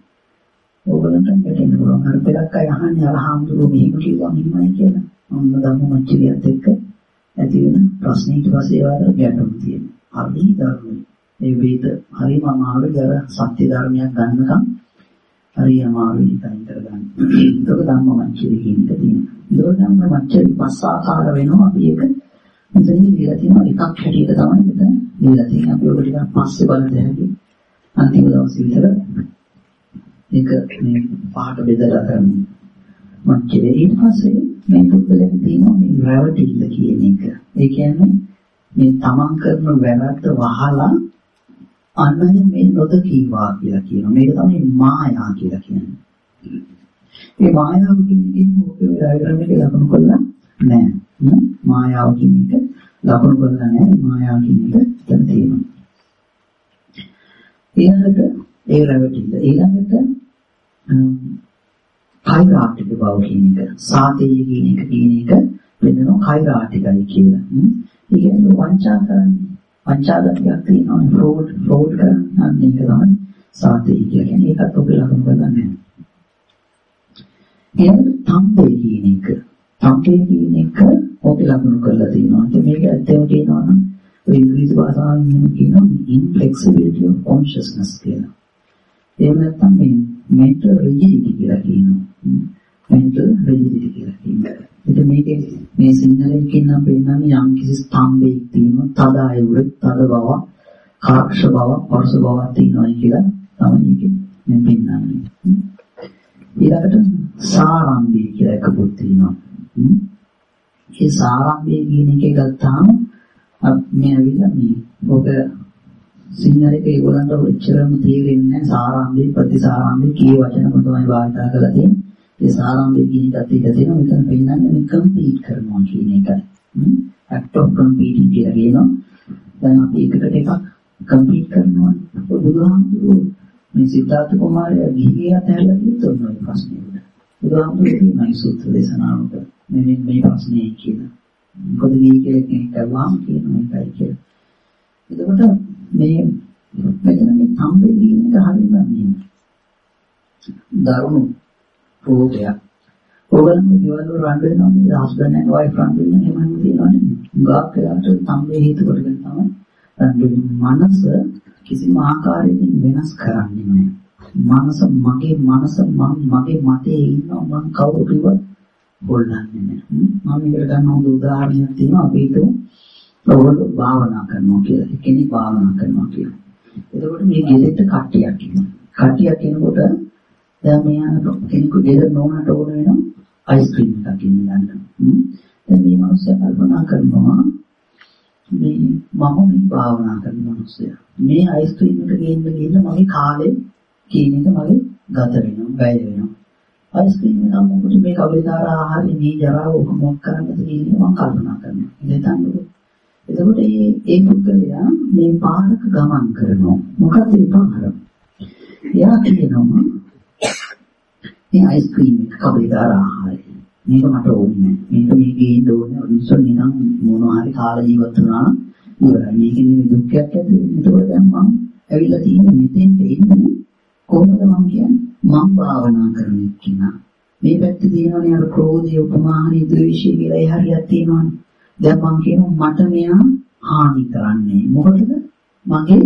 ඕගොල්ලන්ට ගැටෙන්න පුළුවන්. අර පෙරක් අය අහන්නේ අරහම්දුරු මෙහෙම කිව්වා මෙහිමයි කියලා. ඔන්න ධම්මචරියත් එක්ක ඇති වෙන ප්‍රශ්න ඊට පස්සේ ඒවට ගැටුම් තියෙනවා. හරි ධර්මයි. ඒ වේද හරිම අමාරුයි අර සත්‍ය ධර්මයක් ගන්නකම් හරි අමාරුයි තනින් කරගන්න. ඒක ධම්මමච්චරි කියන එක තියෙනවා. ඒක ධම්මමච්චරි පස් ආකාර වෙනවා අපි ඒක මෙතනින් දීලා තියෙනවා එකක් හැටියට තමයි මෙතන දීලා තියෙන්නේ. අපි ඔක ටිකක් පස්සේ බලන්න හැකි. අන්තිම දවසේ විතර ඒක මේ පහට බෙදලා කරන්නේ. මච්චරි ඊට පස්සේ මේ පුද්ගලයන් තියෙනවා මේ රැවටිල්ල කියන එක. ඒ කියන්නේ මේ තමන් කරන වැරද්ද වහලා අන්නය මේ නොදකීවා කියලා කියනවා. මේක තමයි මායා කියලා කියන්නේ. මේ මායාව කියන්නේ මොකද ඩයග්‍රෑම් එකේ ලකුණු කළා නෑ. මායාව කියන එක ලකුණු කළා නෑ. මායාව කියන එක එතන තියෙනවා. ඊළඟට ඒ රැවටිල්ල ඊළඟට කෛරාටික බව කියන එක සාතේය කියන එක කියන එක වෙනනවා කෛරාටිකයි කියලා. ඒ කියන්නේ වංචා කරන්නේ පංචාගතයක් තියෙනවා ෆ්‍රෝඩ් ෆ්‍රෝඩ් කරන්න ඒක තමයි සාතේ කියන්නේ ඒකත් ඔබ ලකුණු කරගන්න. ඊළඟට තම්බේ කියන එක තම්බේ කියන එක ඔබ ලකුණු කරලා තියෙනවා. ඉතින් මේක ඇත්තම කියනවා නම් ඔය ඉංග්‍රීසි භාෂාවෙන් කියනවා inflexibility of consciousness කියලා. එහෙම නැත්නම් මේ mental rigidity කියලා කියනවා. Hmm. mental rigidity කියලා කියනවා. ඉතින් මේකේ මේ සිංහලෙන් කියනවා පෙන්නන්නේ යම් කිසි ස්තම්භයක් තියෙනවා. තද ආයුර තද බව කාක්ෂ බව පරස බවක් තියෙනවා කියලා තමයි ඒකෙන් මම පෙන්නන්නේ ඊළඟට සාරම්භය කියලා එකකුත් තියෙනවා. ඒ සාරම්භය කියන එකේ ගත්තාම මේ ඇවිල්ලා මේ ඔබ සිංහලෙක ඒගොල්ලන්ට ඔච්චරම තේරෙන්නේ නැහැ සාරම්භය ප්‍රතිසාරම්භය කී වචන තමයි භාවිත කරලා තියෙන්නේ. ඒ සාරාංශය කියන එකත් ඉඳ තියෙනවා මෙතන පෙන්නන්නේ මේ කම්පීට් කරනවා කියන එකයි. act of competing කියලා කියනවා. දැන් අපි එකකට එකක් කම්පීට් කරනවා. බුදුහාමුදුරුවෝ මේ සිද්ධාර්ථ කුමාරයා ගිහිගේ අතහැරලා තියෙන ඔය ප්‍රශ්නේ. බුදුහාමුදුරුවෝ කියනයි සූත්‍ර දේශනාවක මේ මේ ප්‍රශ්නේ කියලා. මොකද ගිහි කියලා කෙනෙක් අහුවාම කියන එකයි කියලා. එතකොට මේ මෙතන මේ සම්බේ කියන එක හරියම මේ දරුණු රෝගයක්. ඕගොල්ලෝ දේවල් වල රන් වෙනවා නේද? හස්බන්ඩ් ඇන්ඩ් වයිෆ් රන් වෙනවා එහෙම තියෙනවනේ. ගාක් වෙලාට සම්බේ හේතු කොටගෙන තමයි රන් වෙන්නේ. මනස කිසිම ආකාරයකින් වෙනස් කරන්නේ නැහැ. මනස මගේ මනස මම මගේ මතේ ඉන්නවා මම කවුරු කිව්වත් හොල්ලන්නේ නැහැ. මම මේකට ගන්න හොඳ උදාහරණයක් තියෙනවා අපි හිතමු ඔයගොල්ලෝ භාවනා කරනවා කියලා. කෙනෙක් භාවනා කරනවා කියලා. එතකොට මේ ගෙදරට කට්ටියක් ඉන්නවා. කට්ටියක් එනකොට දැන් මෙයාට කෙනෙකු ගෙදර නොවනට ඕන වෙනවා අයිස්ක්‍රීම් එකක් ඉන්න ගන්න. දැන් මේ මිනිස්සයා කල්පනා කරනවා මේ මම මේ භාවනා කරන මිනිස්සයා. මේ අයිස්ක්‍රීම් එක ගේන්න ගිහින් මගේ කාලේ කියන එක මගේ ගත වෙනවා, වැය වෙනවා. අයිස්ක්‍රීම් එක මොකද මේ කවලිදාර ආහාරي මේ ජරාව කොහොමද කරන්නද කියන මම කල්පනා කරනවා. ඉතින් එතකොට මේ ඒ පුද්ගලයා මේ පාරක ගමන් කරනවා. මොකද ඒ පාර? එයා කියනවා මේ අයිස්ක්‍රීම් එක කවදාද ආහාරය. මේක මට ඕනේ නෑ. මේක මේ ගේන්න ඕනේ. මිනිස්සු නිකන් මොනවා හරි කාලා ජීවත් වුණා නම් ඉවරයි. මේකෙන් නෙමෙයි දුක්ඛයක් ඇති වෙන්නේ. ඒකෝට දැන් මම ඇවිල්ලා තියෙන්නේ මෙතෙන්ට එන්නේ කොහොමද මම කියන්නේ? මම භාවනා කරන කෙනා. මේ පැත්තේ තියෙනවනේ අර ක්‍රෝධය, උපමාහරි, ද්වේෂය කියලා ඒ හරියක් තියෙනවනේ. දැන් මම කියනවා මට මෙයා හානි කරන්නේ. මොකටද? මගේ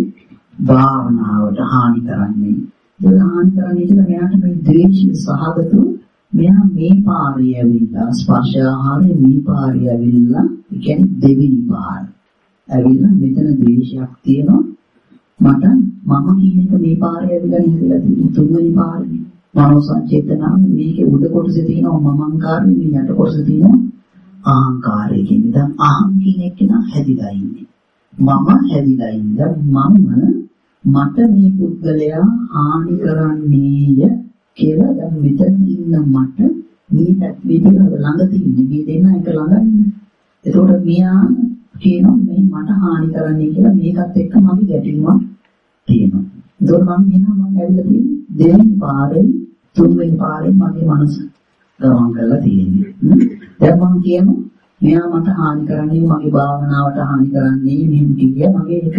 භාවනාවට හානි කරන්නේ. ඒක හානි කරන්නේ කියලා මෙයාට මේ ද්වේෂය සහගතව මෙයා මේ පාරේ ඇවිල්ලා ස්පර්ශ ආහාරේ මේ පාරේ ඇවිල්ලා කියන්නේ දෙවිනි පාර. ඇවිල්ලා මෙතන ද්වේෂයක් තියෙනවා. මට මම කියන එක මේ පාරේ ඇවිල්ලා නේදලා තියෙන්නේ තුන්වෙනි පාරේ. මනෝ සංචේතනාව මේකේ උඩ කොටසේ තියෙනවා මමංකාරය මේ යට කොටසේ තියෙනවා අහංකාරය කියන්නේ. දැන් අහං කියන එක නම් හැදිලා ඉන්නේ. මම හැදිලා ඉඳ මම මට මේ පුද්ගලයා හානි කරන්නේය කියලා දැන් මෙතන ඉන්න මට මේ පැත්තේ ළඟ තියෙන්නේ මේ දෙන්න එක ළඟන්නේ. එතකොට මෙයා කියනවා මේ මට හානි කරන්නේ කියලා මේකත් එක්ක මගේ ගැටීමක් තියෙනවා. එතකොට මම කියනවා මම ඇවිල්ලා තියෙන්නේ දෙවෙනි පාරේ තුන්වෙනි පාරේ මගේ මනස ගමන් කරලා තියෙන්නේ. දැන් මම කියනවා මෙයා මට හානි කරන්නේ මගේ භාවනාවට හානි කරන්නේ මෙහෙම කිව්වා මගේ එක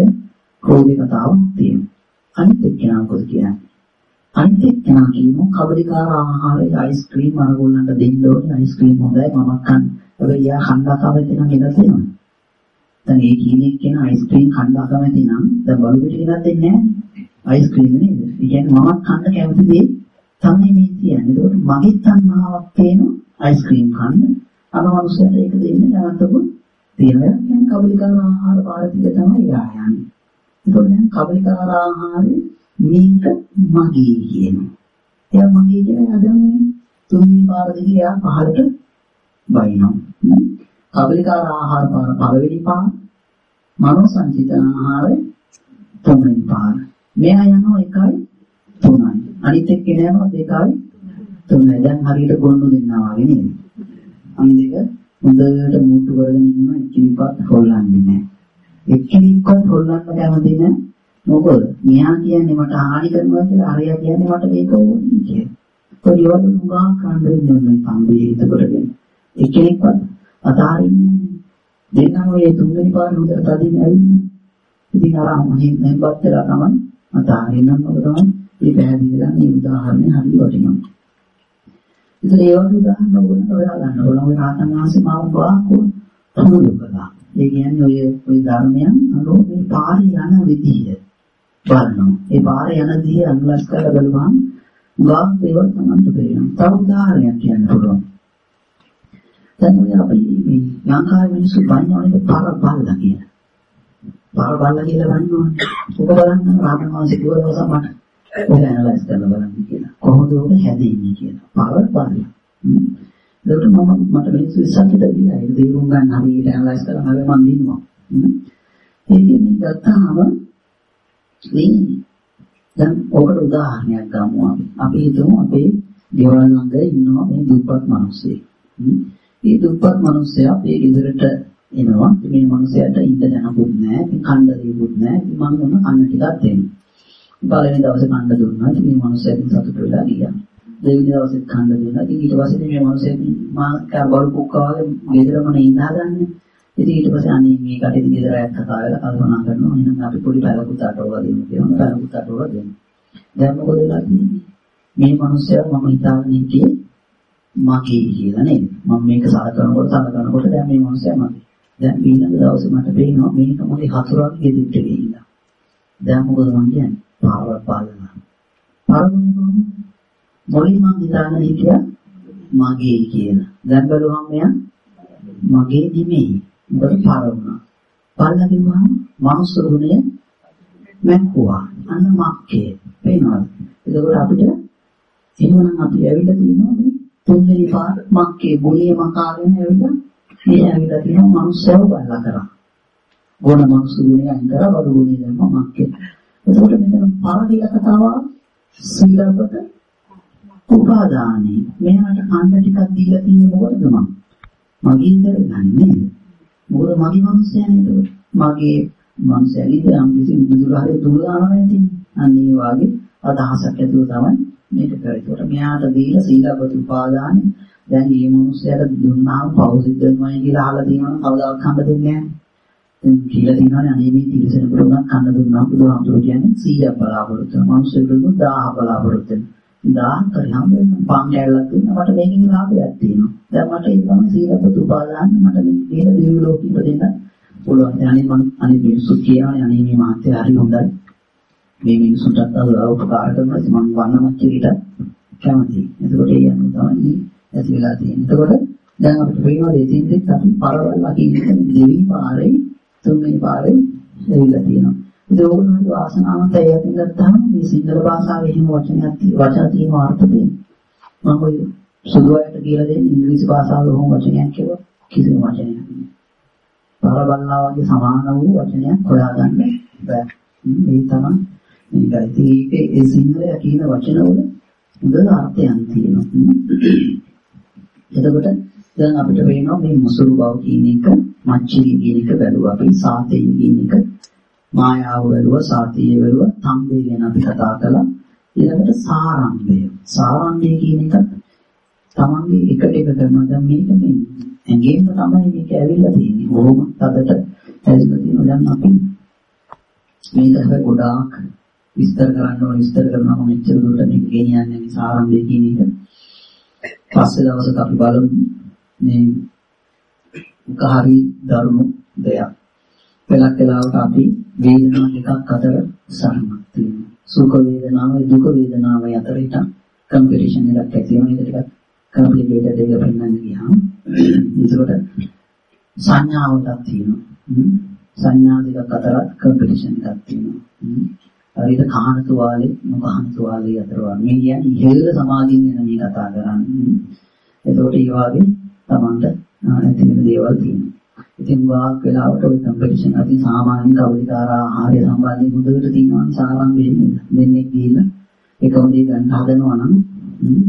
ක්‍රෝධේ කතාවක් තියෙනවා. අනිත් එක්කෙනා මොකද කියන්නේ? අනිත් එක්කෙනා කියනවා කබලිකාර ආහාරය අයිස්ක්‍රීම් අරගොල්ලන්ට දෙන්න ඕනේ අයිස්ක්‍රීම් හොඳයි මම කන්න. හැබැයි යා කණ්ඩා කවෙත් නම් එලා තියෙනවා. දැන් ඒ කියන එක්කෙන අයිස්ක්‍රීම් කණ්ඩා කැමති නම් දැන් බලු පිට ගෙනත් දෙන්නේ නැහැ. අයිස්ක්‍රීම් නේද? ඒ කියන්නේ මමත් කන්න කැමති දේ තමයි මේ කියන්නේ. ඒකට මගේ තණ්හාවක් තියෙනවා අයිස්ක්‍රීම් කන්න. අර මනුස්සයට ඒක දෙන්නේ නැවතපොත් තියෙනවා. කියන්නේ කබලිකාර ආහාර පාරතික තමයි යා යන්නේ. ඒකට දැන් කබලිකාර ආහාරේ මේක මගේ කියනවා. එයා මගේ කියලා හදන්නේ තුන්වෙනි පාර දිගේ යා පහළට බයිනවා. කබලිකාර ආහාර පාර පළවෙනි පාර මනෝ සංචිතන ආහාරය තුන්වෙනි පාර. මෙයා යනවා එකයි තුනයි. අනිත් එක්කෙනා යනවා දෙකයි තුනයි. දැන් හරියට ගොන්නු දෙන්නා වගේ නේද? අන් දෙක හොඳට මුට්ටු කරගෙන ඉන්නවා එක්කෙනෙක්වත් හොල්ලන්නේ නැහැ. එක්කෙනෙක්වත් හොල්ලන්න කැමති නැහැ. මොකද මෙයා කියන්නේ මට හානි කරනවා කියලා අරයා කියන්නේ මට මේක ඕනේ කියලා. කොයි වගේ නුගා කන්න වෙන්නේ මේ සම්බේ හිතකොටගෙන. එක්කෙනෙක්වත් අතාරින්නේ දෙන්නම මේ තුන්වෙනි පාර හොඳට තදින් ඇවිල්ලා. ඉතින් අර මහින් නැම්පත් වෙලා තමයි අතාරින්නම මොකද තමයි මේ පැහැදිලිලා මේ උදාහරණේ හරි වටිනවා. ඉතින් ඒ වගේ උදාහරණ ඕනට ඔයා ගන්න ඕන. ඔය රාතන් වහන්සේ මාව ගාකෝ පුරුදු කළා. ඒ කියන්නේ ඔය ඔය ධර්මයන් අරෝ මේ පාරේ යන විදිහ බලනවා. ඒ පාරේ යන දිහේ අනුලස් කරලා බලුවම ගාක් දේවල් තමයි පේනවා. තව උදාහරණයක් කියන්න පුළුවන්. දැන් ඔය අපි මේ ලංකාවේ මිනිස්සු බannවනේ පාර බල්ලා කියලා. පාර බල්ලා කියලා බannවනේ. ඔබ බලන්න රාතන් වහන්සේ කිව්ව දවස මට ඔය ඇනලයිස් කරලා බලන්න කියලා. කොහොමද ඔබ හැදෙන්නේ කියලා. පාර බල්ලා. ඒකට මම මට මිනිස්සු ඉස්සන්ට දීලා ඒක තේරුම් ගන්න හරියට ඇනලයිස් කරලා හරි මම දිනුවා. ඒකෙන් ගත්තාම මේ දැන් ඔකට උදාහරණයක් ගමු අපි. අපි හිතමු අපේ ගෙවල් ළඟ ඉන්නවා මේ දුප්පත් මිනිස්සෙක්. මේ දුප්පත් මිනිස්සයා අපේ ගෙදරට එනවා. මේ මිනිසයාට ඉන්න දැනකුත් නැහැ. ඉතින් කන්න දෙයක්වත් නැහැ. ඉතින් මම මොන කන්න ටිකක් දෙන්න. පළවෙනි දවසේ කන්න දුන්නා. ඉතින් මේ මිනිස්සයා ඉතින් සතුට වෙලා ගියා. දෙවෙනි දවසෙත් කන්න දුන්නා. ඉතින් ඊට පස්සේ මේ මිනිස්සයා මා කබල් කුක්කා වගේ ගෙදරම ඉන්න හදන්නේ. ඉතින් ඊට පස්සේ අනේ මේ කටේ ගෙදර අයත් කතා කරලා කල්පනා කරනවා. එහෙනම් අපි පොඩි පැලකුත් අටවලා දෙමු කියලා. පැලකුත් අටවලා දෙමු. දැන් මොකද වෙලා තියෙන්නේ? මේ මිනිස්සයා මම හිතාගෙන හිටියේ මගේ කියලා නේද? මම මේක සලකනකොට සලකනකොට දැන් මේ මිනිස්සයා මගේ. දැන් ඊළඟ දවසේ මට පේනවා මේක මගේ හතුරාගේ ගෙදරට ගිහිල්ලා. දැන් මොකද මම කියන්නේ? පාර බලනවා. පාරමුනේ කොහොමද? මොලින් මං හිතාගෙන හිටියා මගේ කියලා. දැන් බලුවම මෙයා මගේ නෙමෙයි. මොකද පාර වුණා. බලලා කිව්වම මනුස්ස ගුණය මැක්කුවා. අන්න මක්කේ. පේනවද? එතකොට අපිට එහෙනම් අපි ඇවිල්ලා තියෙනවා මේ තුන්වෙනි පාර මක්කේ ගුණය මකාගෙන ඇවිල්ලා මේ ඇවිල්ලා තියෙනවා මනුස්සයව බලලා කරා. ගුණ මනුස්ස ගුණය අයින් කරා බඩු ගුණය දැම්ම මක්කේ. එතකොට මෙතන පාරදිල කතාව සීලබත උපාදානේ මෙයාට කන්න ටිකක් දීලා තියෙන්නේ මොකටද මම? මගේ ඉඳලා ගන්නේ. මොකද මගේ මනුස්සයා නේද? මගේ මනුස්සයා නේද? යම් කිසි බුදුරහරේ දුර දානවා ඇතිනේ. අන්න ඒ වාගේ අදහසක් ඇතුව තමයි මේක කරේ. ඒකට මෙයාට දීලා සීලබ්බත උපාදානෙ දැන් මේ මනුස්සයාට දුන්නාම පෞ සිද්ධ වෙනවයි කියලා අහලා තියෙනවනම් කවදාවත් කන්න දෙන්නේ නැහැ. දැන් කියලා තියෙනවානේ අනේ මේ තිරසනෙකුට උනත් කන්න දුන්නා බුදුහාමුදුරු කියන්නේ 100ක් බලාපොරොත්තු වෙනවා. මනුස්සයෙකුට 1000 බලාපොරොත්තු වෙනවා. 1000 කරේ හම්බ වෙනවා. පාන් කෑල්ලක් තියෙනවා. මට මේකෙන් ලාභයක් තියෙනවා. දැන් මට ඒ තමයි සීලබ්බත උපාදානෙ මට මේ දීලා දිව්‍ය ලෝකෙ ඉපදෙන්න පුළුවන්. දැන් අනේ මම අනේ මිනිස්සු කියනවානේ අනේ මේ මාත්‍ය හරි හොඳයි. මේ මිනිසුන්ටත් උපකාර කරනවා මම වන්නමච්චරිට කැමතියි. එතකොට ඒ අනුව තමයි ඇති වෙලා තියෙන්නේ. එතකොට දැන් අපිට පේනවා දෙතින්දෙත් අපි පරවල් අකින්න දෙවි පාරේ තුන්වෙනි පාරේ ඇවිල්ලා තියෙනවා. ඉතින් ඕගොල්ලෝ හරි වාසනාවන්තයි යටින් ගත්තාම මේ සිංහල භාෂාවේ හිම වචනයක් වචන තියෙන අර්ථ තියෙනවා. මම ඔය සුදු අයට කියලා දෙන්නේ ඉංග්‍රීසි භාෂාවේ හොම වචනයක් කියලා කිසිම වචනයක් නෑ. පරබල්ලා වගේ සමාන වූ වචනයක් හොයාගන්න බෑ. මේ තමයි මේකයි. ඒකේ ඒ සිංහලය කියන වචනවල හොඳ අර්ථයන් තියෙනවා. එතකොට දැන් අපිට පේනවා මේ මුසුරු බව කියන එක, මච්චිලි කියන එක බැලුවා අපි සාතේ කියන එක, මායාව බැලුවා, සාතිය බැලුවා, තම්බේ ගැන අපි කතා කළා. ඊළඟට සාරම්භය. සාරම්භය කියන එක තමන්ගේ එකට එක කරනවා. දැන් මේක මේ ඇඟේම තමයි මේක ඇවිල්ලා තියෙන්නේ. ඕම තදට ඇවිල්ලා තියෙනවා. දැන් අපි මේක හැබැයි ගොඩාක් විස්තර කරන්න ඕන විස්තර කරනවා මෙච්චර දුරට මේක ගෙනියන්නේ මේ සාරම්භය කියන එක. පස්සේ දවසක අපි බලමු මේ උකහරි දරුණු දෙයක්. පළක් වෙලාවට අපි වේදනා දෙකක් අතර සමනක් තියෙනවා. සුඛ වේදනාවයි දුක වේදනාවයි අතර ඊට කම්පිටිෂන් එකක් ඇති වෙනවා. ඒක ටිකක් කම්ප්ලිකේටඩ් එක පෙන්වන්න ගියාම ඒකට සංඥාවටක් තියෙනවා. සංඥා දෙකක් අතර කම්පිටිෂන් එකක් තියෙනවා. හරියට කහන තුවාලේ නොකහන තුවාලේ අතර වගේ. මේ කියන්නේ ඉහළ සමාධියෙන් යන මේ කතා කරන්නේ. එතකොට ඒ වගේ Tamanට ඇති වෙන දේවල් තියෙනවා. ඉතින් වාක් වෙලාවට ওই කම්පිටිෂන් අති සාමාන්‍ය කවලිකාර ආහාරය සම්බන්ධයෙන් හොඳට තියෙනවා සාරම් වෙන්නේ. දෙන්නේ ගිහිල්ලා එකම දේ ගන්න හදනවා නම්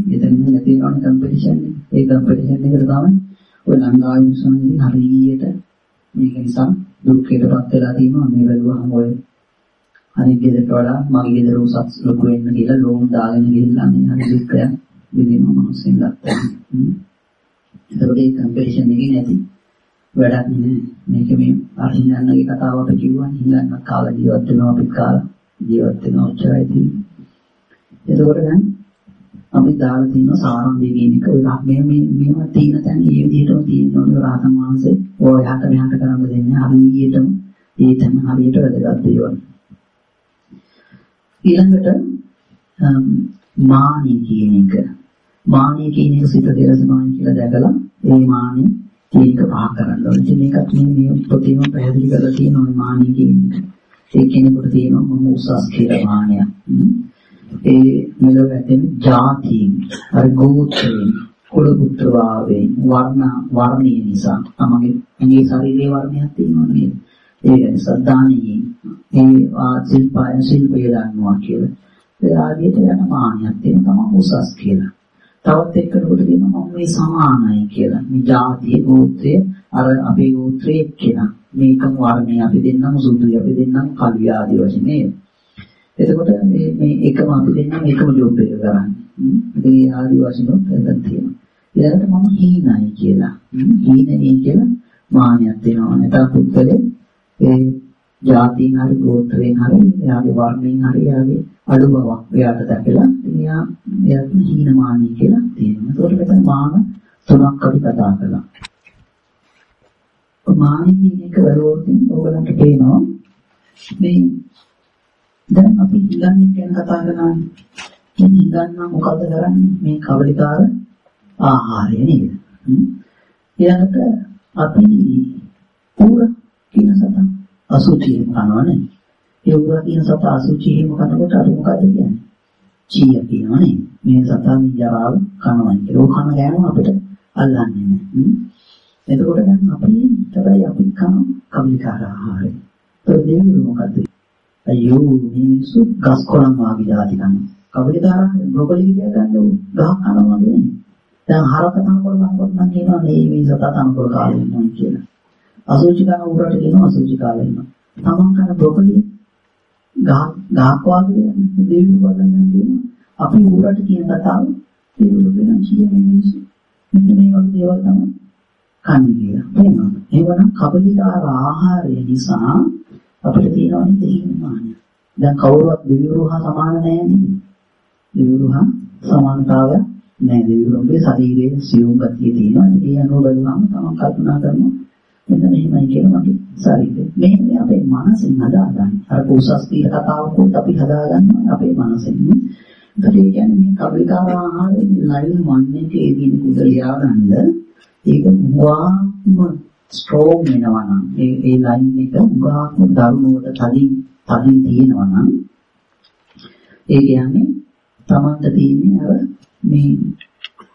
එතනින් නැති වෙනවනේ කම්පිටිෂන් එක. ඒ කම්පිටිෂන් එකට තමයි ඔය ලංකාවේ මිනිස්සුන්ගේ හරියට මේක නිසා දුක්ඛයටපත් වෙලා තියෙනවා මේ බැලුවහම ඔය අනිත් ගෙදරට වඩා මගේ ගෙදර උසස් ලොකු වෙන්න කියලා ලෝන් දාගෙන ගිහිල්ලා මේ හරි දුක්ඛයක් විඳිනවා මිනිස්සුන් ගත්තා. ඒකට ඒ කම්පිටිෂන් එකේ නැති වැඩක් නෑ. මේක මේ අහිංගන්නගේ කතාවට කිව්වනේ හිඟන්න කාලා ජීවත් වෙනවා අපි කාලා ජීවත් වෙනවා ඔච්චරයි තියෙන්නේ. එතකොට දැන් අපි දාලා තියෙන සාරම්භය කියන එක ඔය මේ මේ මේවා තියෙන තැන ඒ විදිහටම තියෙන්න ඕනේ රාතන් වහන්සේ ඔය යහට මෙහාට කරන්න දෙන්නේ හරියටම ඒ තැන හරියට වැදගත් දේවල්. ඊළඟට මානිය කියන එක මානිය කියන එක සිත දෙරසනවා කියලා දැකලා ඒ මානිය කියන එක පහ කරන්න ඕනේ. ඉතින් මේකත් මේ මේ පොතේම පැහැදිලි කරලා තියෙනවා මානිය කියන එක. ඒ කෙනෙකුට තියෙනවා මම උසස් කියලා මානිය. ඒ මෙලොව ඇතෙන જાතියෙන් අර ගෝත්‍රයෙන් කුල පුත්‍ර භාවයෙන් වර්ණ වර්ණීය නිසා තමගේ ඇඟේ ශරීරයේ වර්ණයක් තියෙනවා නේද? ඒ සද්ධානියෙන් ඒ ශිල්පය ශිල්පය දන්නවා කියලා. ඒ ආදියට යන මානියක් තියෙන තමයි උසස් කියලා. තවත් එක්කෙනෙකුට කියනවා මම මේ සමානයි කියලා. මේ ජාතිය ගෝත්‍රය අර අපේ ගෝත්‍රයේ එක්කෙනා. මේකම වර්ණය අපි දෙන්නම සුදුයි අපි දෙන්නම කළු ආදී වශයෙන් නේද? එතකොට මේ මේ එකම අපි දෙන්නම එකම ජොබ් එක කරන්නේ. ඉතින් ඒ ආදී වශයෙන් එකක් තියෙනවා. ඊළඟට මම හීනයි කියලා. හීනයි කියලා මානියක් දෙනවා. නැත්නම් පුද්ගලෙ ඒ ජාතියෙන් හරි ගෝත්‍රයෙන් හරි එයාගේ වර්ණයෙන් හරි එයාගේ අඩු බවක් එයාට දැකලා එයා එයාට හීනමානී කියලා තියෙනවා. ඒකට මෙතන මාන තුනක් අපි කතා කළා. මානී කියන එක වලෝටින් ඕගලන්ට පේනවා මේ දැන් අපි හිඟන්නේ ගැන කතා කරනවානේ. මේ හිඟන්න මොකද කරන්නේ? මේ කවලිකාර ආහාරය නේද? ඊළඟට අපි පුර කියන සතා අසුචියෙන් කනවනේ. ඒ උගා කියන සතා අසුචියෙන් කනකොට අර මොකද කියන්නේ? චීය කියනවනේ. මේ සතා මිජාව කනවා කියලා. ਉਹ කන ගෑම අපිට අල්ලන්නේ නැහැ. එතකොට දැන් අපි තමයි අපි කන කම්ලිකාර ආහාරය. ඒ දෙවිවරු මොකද? අයියෝ මිනිස්සු ගස් කොළන් වාගේ දාති කන. කවලිකාර බ්‍රොකොලි කිය ගන්න ගහ කනවා වගේ නේ. දැන් හරක තනකොළ තනකොළ නම් කියනවා මේ මේ සතා තනකොළ කාලේ ඉන්නවා කියලා. අසුචි කරන උරට කියනවා අසුචි කාලේ ඉන්නවා. තමන් කරන බ්‍රොකොලි ගහ ගහක් වාගේ දෙවියන් වදන් කියනවා. අපි උරට කියන කතාව දෙවියන් කියන කියන්නේ මිනිස්සු. මෙන්න මේ වගේ දේවල් තමයි කන්නේ කියලා. තේරෙනවද? ඒවනම් කබලිකාර ආහාරය නිසා අපිට තියෙනවනේ දෙහිමානිය. දැන් කවුරුවත් දෙවිවරු හා සමාන නැහැ නේද? දෙවිවරු හා සමානතාවය නැහැ. දෙවිවරුන්ගේ ශරීරයේ සියුම් ගතිය තියෙනවා. ඒ අනුව බලුවම තමයි කල්පනා කරනවා මෙන්න මෙහෙමයි කියලා මගේ ශරීරය. මෙහෙම අපේ මනසෙන් හදාගන්න. අර උසස් තීර කතාවකුත් අපි හදාගන්නවා අපේ මනසෙන්. ඒකට ඒ කියන්නේ මේ කබලිකාර ආහාරයෙන් ලයින් වන් එකේ දින කුද ලියාගන්න ඒක මුවාත්ම ස්ට්‍රෝං වෙනවා නම් ඒ ඒ ලයින් එක මුවාත්ම දරුණුවට තදින් තදින් තියෙනවා නම් ඒ කියන්නේ Tamanta තියෙන්නේ අර මේ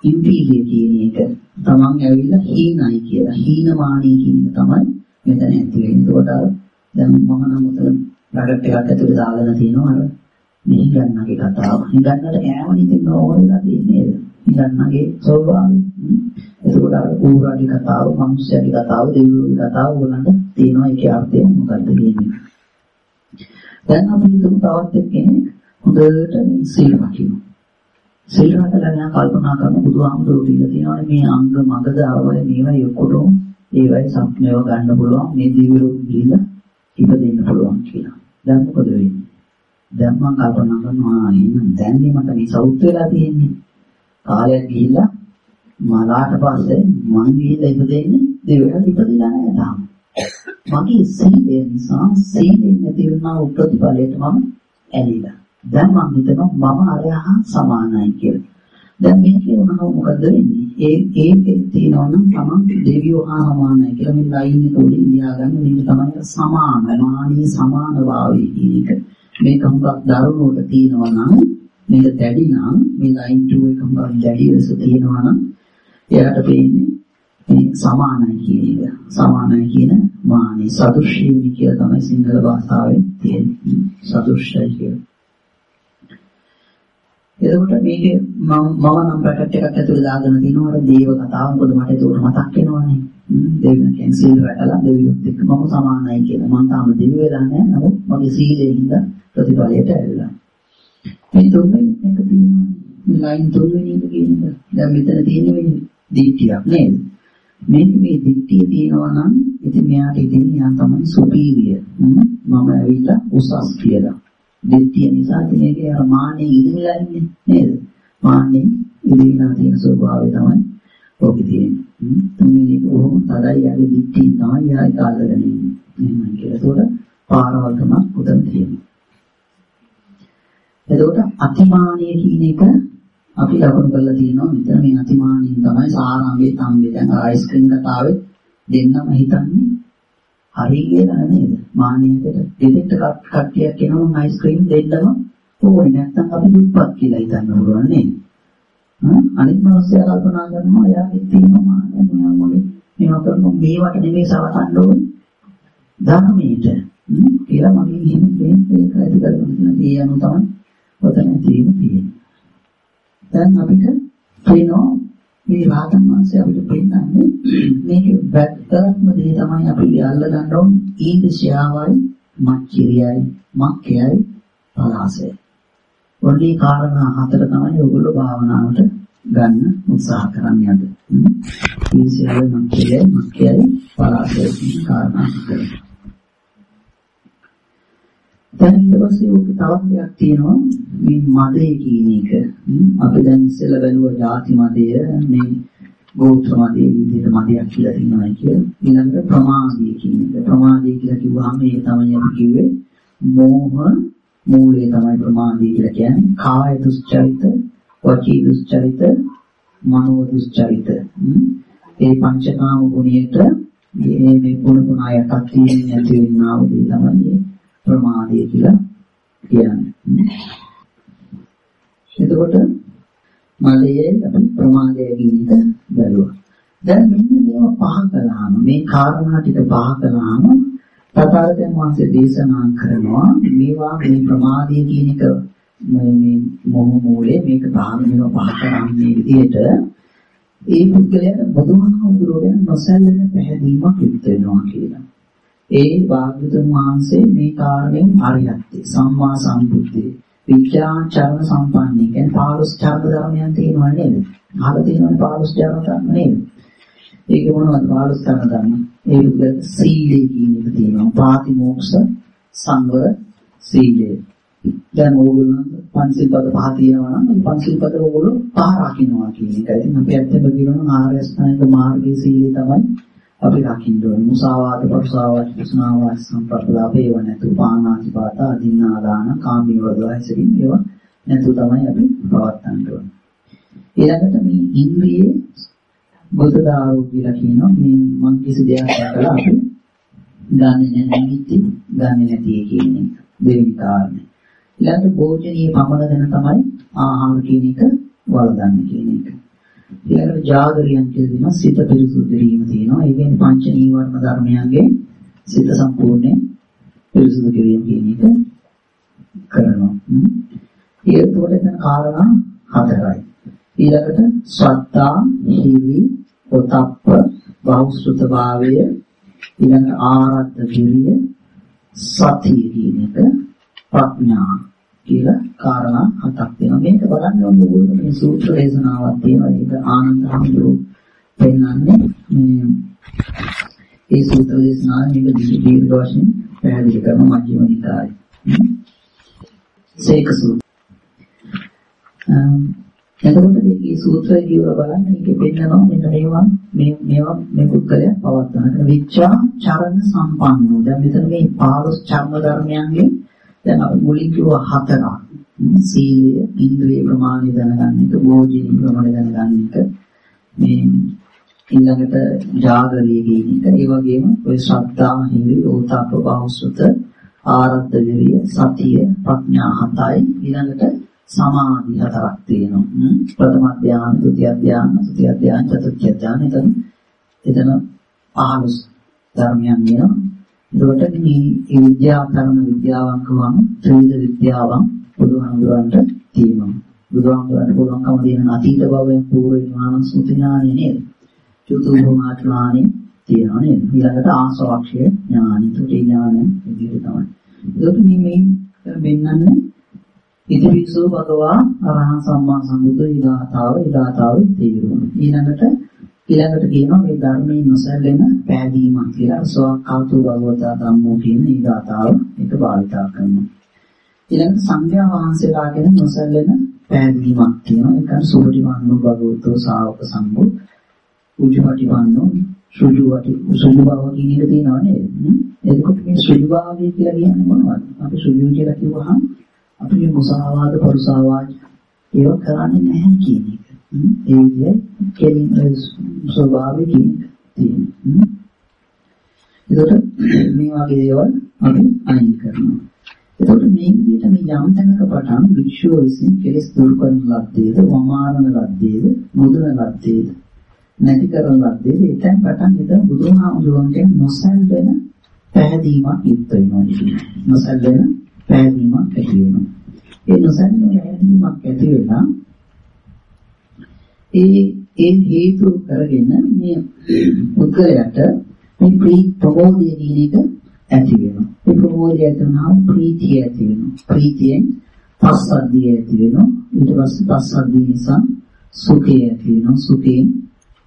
ඉන්ටීරියර් කියන එක තමන් ඇවිල්ලා හීනයි කියලා හීනමානී කියන එක තමයි මෙතන ඇති වෙන්නේ. ඒකට දැන් මම නම් උතන ප්‍රොඩක්ට් එකක් ඇතුලේ දාගෙන තියෙනවා අර මේ ගන්නගේ කතාව. හිඟන්නට කෑම ඉතින් ඕනෙලා තියෙන්නේ නේද? හිඟන්නගේ ස්වභාවය. ඒකෝට අර ඌරාගේ කතාව, මිනිස්යාගේ කතාව, දෙවියෝගේ කතාව ඕනන්න තියෙනවා ඒකේ අර්ථය මොකක්ද කියන්නේ. දැන් අපි හිතමු තවත් එක්කෙනෙක් හොඳට මේ සීල රකින්න. සීල රැකලා යා කල්පනා කරන බුදුහාමුදුරුවෝ කියලා තියෙනවානේ මේ අංග මගද අරවය මේවයි ඔක්කොටම ඒවයි සම්ප්‍රයෝග ගන්න පුළුවන් මේ දිවිරුම් දීලා ඉපදෙන්න පුළුවන් කියලා. දැන් මොකද වෙන්නේ? දැන් මම කල්පනා කරනවා එහෙනම් දැන් මට මේ සෞත් වෙලා තියෙන්නේ. කාලයක් ගිහිල්ලා මලාට පස්සේ මං ගිහිල්ලා ඉපදෙන්නේ දෙවියන් ඉපදිලා නැහැ තාම. මගේ සීලය නිසා සීලෙන් නැති වුණා උප්‍රතිඵලයට මම ඇලිලා. දැන් මම හිතනවා මම අරහා සමානයි කියලා. දැන් මේකේ උනහම මොකද වෙන්නේ? ඒ ඒකේ තියෙනවා නම් තමන් දෙවියෝ හා සමානයි කියලා මේ ලයින් එක උඩින් ලියාගන්න මේක තමයි සමාන මානී සමාන වාවය කියන එක. මේක හුඟක් දරුණුවට තියෙනවා නම් මේක දැඩි නම් මේ ලයින් 2 එක හුඟක් දැඩි ලෙස තියෙනවා නම් එයාට පේන්නේ මේ සමානයි කියන එක. සමානයි කියන මානී සදෘශ්‍යයි කියලා තමයි සිංහල භාෂාවෙන් තියෙන්නේ. සදෘශ්‍යයි කියලා. එතකොට මේකේ මම මම නම් බ්‍රැකට් එකක් ඇතුලේ දාගෙන තිනවා අර දේව කතාව මොකද මට ඒක මතක් වෙනවනේ. දෙවියන් කියන්නේ සීල රැකලා දෙවියොත් එක්ක මම සමානයි කියලා. මම තාම දෙවියෝ වෙලා නැහැ. නමුත් මගේ සීලෙන් ප්‍රතිඵලයට ඇවිල්ලා. මේ තුන්වෙනි එක තියෙනවා. මේ ලයින් තුන්වෙනි එක කියන එක. දැන් මෙතන තියෙන මේ දිට්ඨියක් නේද? මේක මේ දිට්ඨිය තියෙනවා නම් ඉතින් මෙයාට ඉතින් යා තමයි සුපීරියර්. මම ඇවිල්ලා උසස් කියලා. දෙත්තිය නිසා තියෙන්නේ අර මාන්නේ ඉදිරියලා ඉන්නේ නේද? මාන්නේ ඉදිරියලා තියෙන ස්වභාවය තමයි ඔක තියෙන්නේ. තුන්වෙනි කොහොම තදයි යගේ දිත්තිය තමයි ආයි කාලගෙන ඉන්නේ. එහෙමයි කියලා. ඒකට පාරවල් තමයි උදන් තියෙන්නේ. එතකොට අතිමානිය කියන එක අපි ලකුණු කරලා තියෙනවා මෙතන මේ අතිමානියෙන් තමයි සාරාංගේ තම්බේ දැන් ආයිස්ක්‍රීම් කතාවේ දෙන්නම හිතන්නේ හරි කියලා නේද? මාන්නයකට දෙදෙක්ට කට්ටියක් එනවා නම් අයිස්ක්‍රීම් දෙන්නම ඕනේ. නැත්නම් අපි දුප්පත් කියලා හිතන්න පුළුවන් නේද? අනිත් මිනිස්සයා කල්පනා කරනවා එයාගේ තියෙන මාන්නය මෙයා මොලේ මේවා කරනවා මේවට නෙමෙයි සවසන්න ඕනේ. ධර්මයට. කියලා මගේ එහෙම මේක ඇති කරගන්න ඒ අනුව තමයි ඔතන තියෙන්නේ. දැන් අපිට පේනවා මේ රාතන් වහන්සේ අපිට පෙන්නන්නේ මේක වැක්තරක්ම දේ තමයි අපි අල්ල ගන්න ඕන ඊර්ෂ්‍යාවයි මච්චිරියයි මක්කයයි පලාසය. ඔන්නේ කාරණා හතර තමයි ඔයගොල්ලෝ භාවනාවට ගන්න උත්සාහ කරන්නේ අද. ඊර්ෂ්‍යාවයි මච්චිරියයි මක්කයයි පලාසය කියන කාරණා හතර. දැන් ඊට පස්සේ ඔක තවත් දෙයක් තියෙනවා මේ මදේ කියන එක. අපි දැන් ඉස්සෙල්ලා බැලුවා ಜಾති මදය මේ ගෝත්‍ර මදය විදිහට මදයක් කියලා තියෙනවා කියලා. ඊළඟට ප්‍රමාදය කියන එක. ප්‍රමාදය කියලා කිව්වහම ඒ තමයි අපි කිව්වේ මෝහ මූලය තමයි ප්‍රමාදය කියලා කියන්නේ. කාය දුස්චරිත, වචී දුස්චරිත, මනෝ දුස්චරිත. ඒ පංචකාම ගුණයට මේ මේ ගුණ තුන අයටක් තියෙන නැති වෙනා වූ දේ තමයි ප්‍රමාදය කියලා කියන්නේ. එතකොට මලයේ අපි ප්‍රමාදය කියන එක බැලුවා. දැන් මෙන්න මේව පහ කළාම මේ කාරණා ටික පහ කළාම තථාගතයන් වහන්සේ දේශනා කරනවා මේවා මේ ප්‍රමාදය කියන එක මේ මේ මොහ මූලයේ මේක භාග මේවා පහ කරන්නේ විදිහට ඒ පුද්ගලයාට බුදුහාමුදුරුවෝ ගැන නොසැලෙන පැහැදීමක් යුක්ත වෙනවා කියලා. ඒ භාග්‍යවතුන් වහන්සේ මේ කාරණයෙන් අරියත්තේ සම්මා සම්බුද්ධේ විද්‍යාචරණ සම්පන්නයි කියන්නේ පාලොස් චර්ම ධර්මයන් තියෙනවා නේද? අහලා තියෙනවනේ පාලොස් චර්ම ධර්ම නේද? ඒක මොනවද පාලොස් චර්ම ධර්ම? ඒ සීලේ කියන එක තියෙනවා. පාතිමෝක්ෂ සංවර සීලය. දැන් ඕගොල්ලෝ පංචිල් පද පහ තියෙනවා නම් පංචිල් පද ඕගොල්ලෝ පහ රකින්නවා කියන එකයි. ඉතින් අපි ඇත්තම කියනවා ආර්ය අෂ්ටාංගික මාර්ගයේ සීලය තමයි අපි රකින්න ඕනේ. මුසාවාද, පරුසාවාද, කුසනාවාද, සම්ප්‍රප්පලාප ඒව නැතු පානාතිපාත, අදින්නාදාන, කාමී වර්ධව හැසිරීම ඒව නැතු තමයි අපි පවත්වන්න ඕනේ. ඊළඟට මේ ඉන්ද්‍රියේ බුද්ධදාරු කියලා කියනවා මේ මං කිසි දෙයක් කරලා අපි ගන්නෙ නැහැ නිමිති ගන්නෙ නැති කියන එක. දෙවෙනි කාරණේ. ඊළඟට භෝජනීය පමණ ගැන තමයි ආහාර කියන එක වළඳන්නේ කියන එක. ඊළඟට ජාගරියන් කියලා දෙනවා සිත පිරිසුදු කිරීම තියෙනවා. ඒ කියන්නේ පංච නීවරණ ධර්මයන්ගේ සිත සම්පූර්ණයෙන් පිරිසුදු කිරීම කියන එක කරනවා. ඒකට එතන කාරණා හතරයි. ඊළඟට සත්තා, හිවි, ඔතප්ප, බහුශ්‍රත භාවය, ඊළඟ ආරද්ධ කිරිය, සතිය කියන එක ප්‍රඥා කියලා කාරණා හතක් තියෙනවා. මේක බලන්න ඕනේ ඕගොල්ලෝ මේ සූත්‍ර දේශනාවක් තියෙනවා. ඒක ආනන්ද හඳුරු පෙන්වන්නේ මේ ඒ සූත්‍ර දේශනාවේ මේක දීර්ඝ වශයෙන් පැහැදිලි කරන මජ්ක්‍ධිම නිකාය. සේක සූත්‍ර. එතකොට මේ සූත්‍රය කියවලා බලන්න මේකේ පෙන්නනවා මෙන්න මේවා මේ මේවා මේ පුද්ගලයා පවත්වන විචා චරණ සම්පන්නෝ. දැන් මෙතන මේ 15 චර්ම ධර්මයන්ගේ දැන් අපි මුලින් කිව්ව හතරක්. සීලය, ඉන්ද්‍රිය ප්‍රමාණය දැනගන්න එක, භෝජන ප්‍රමාණය දැනගන්න එක, මේ ඊළඟට ජාගරිය කියන එක, ඒ වගේම ඔය ශ්‍රද්ධා, හිරි, ඕතාප, බහුසුත, ආරද්ධ විරිය, සතිය, ප්‍රඥා හතයි ඊළඟට සමාධි හතරක් තියෙනවා. ප්‍රථම ධ්‍යාන, ဒုတိ ය ධ්‍යාන, තෘතිය ධ්‍යාන, චතුර්ථ ධ්‍යාන එතන එතන 15 ධර්මයන් වෙනවා. එතකොට මේ විද්‍යාව කරන විද්‍යාවන් කවම ත්‍රිවිධ විද්‍යාවන් බුදුහාමුදුරන්ට තියෙනවා. බුදුහාමුදුරන්ට පුළුවන්කම තියෙන අතීත භවයෙන් පූර්ව ඥාන සුත ඥානෙ නේද? චතුර්භුමාත් ඥානෙ තියෙනවා නේද? ඊළඟට ආසවක්ෂය ඥානෙ, තුටි ඥානෙ විදිහට තමයි. ඒක මේ වෙන්නන්නේ ඉතිවිසෝ භගවා අරහං සම්මා සම්බුද්ධ ඊගාතාව ඊගාතාවේ තේරුම. ඊළඟට ඊළඟට කියනවා මේ ධර්මයේ නොසැලෙන පෑදීමක් කියලා සෝකාතු භගවතා ධම්මෝ කියන මේ ගාතාව එක භාවිතා කරනවා. ඊළඟට සංඝයා වහන්සේලා ගැන නොසැලෙන පෑදීමක් කියනවා. ඒක සුපටිපන්නෝ භගවතෝ ශාවක සංඝෝ උජුපටිපන්නෝ සුජුවටි සුජු බව කියන එක තියෙනවා නේද? එතකොට මේ සුජු භාවය කියලා කියන්නේ මොනවද? අපි සුජු කියලා කිව්වහම අපි මේ මුසාවාද පරුසාවාද ඒව කරන්නේ නැහැ කියන එක. ඒ විදිහේ කෙලින් ස්වභාවයෙන් තියෙනවා. ඒකට මේ වගේ දේවල් අපි අයින් කරනවා. එතකොට මේ විදිහට මේ යම් තැනක පටන් වික්ෂුව විසින් කෙලස් දුරු කරන ලද්දේද, වමාරණ ලද්දේද, මුදන ලද්දේද, නැති කරන ලද්දේද, එතෙන් පටන් ඉතින් බුදුහාමුදුරන්ගෙන් නොසැලෙන පැහැදීමක් යුක්ත වෙනවා කියන්නේ. නොසැලෙන පැහැදීමක් ඇති වෙනවා. ඒ නොසැලෙන පැහැදීමක් ඇති වෙලා ඒ ඒ හේතු කරගෙන මේ පුද්ගලයාට මේ ප්‍රී ප්‍රමෝදය කියන එක ඇති වෙනවා. ඒ ප්‍රමෝදය ඇති වුණාම ප්‍රීතිය ඇති වෙනවා. ප්‍රීතියෙන් පස්සද්ධිය ඇති වෙනවා. ඊට පස්සේ පස්සද්ධිය නිසා සුඛය ඇති වෙනවා. සුඛයෙන්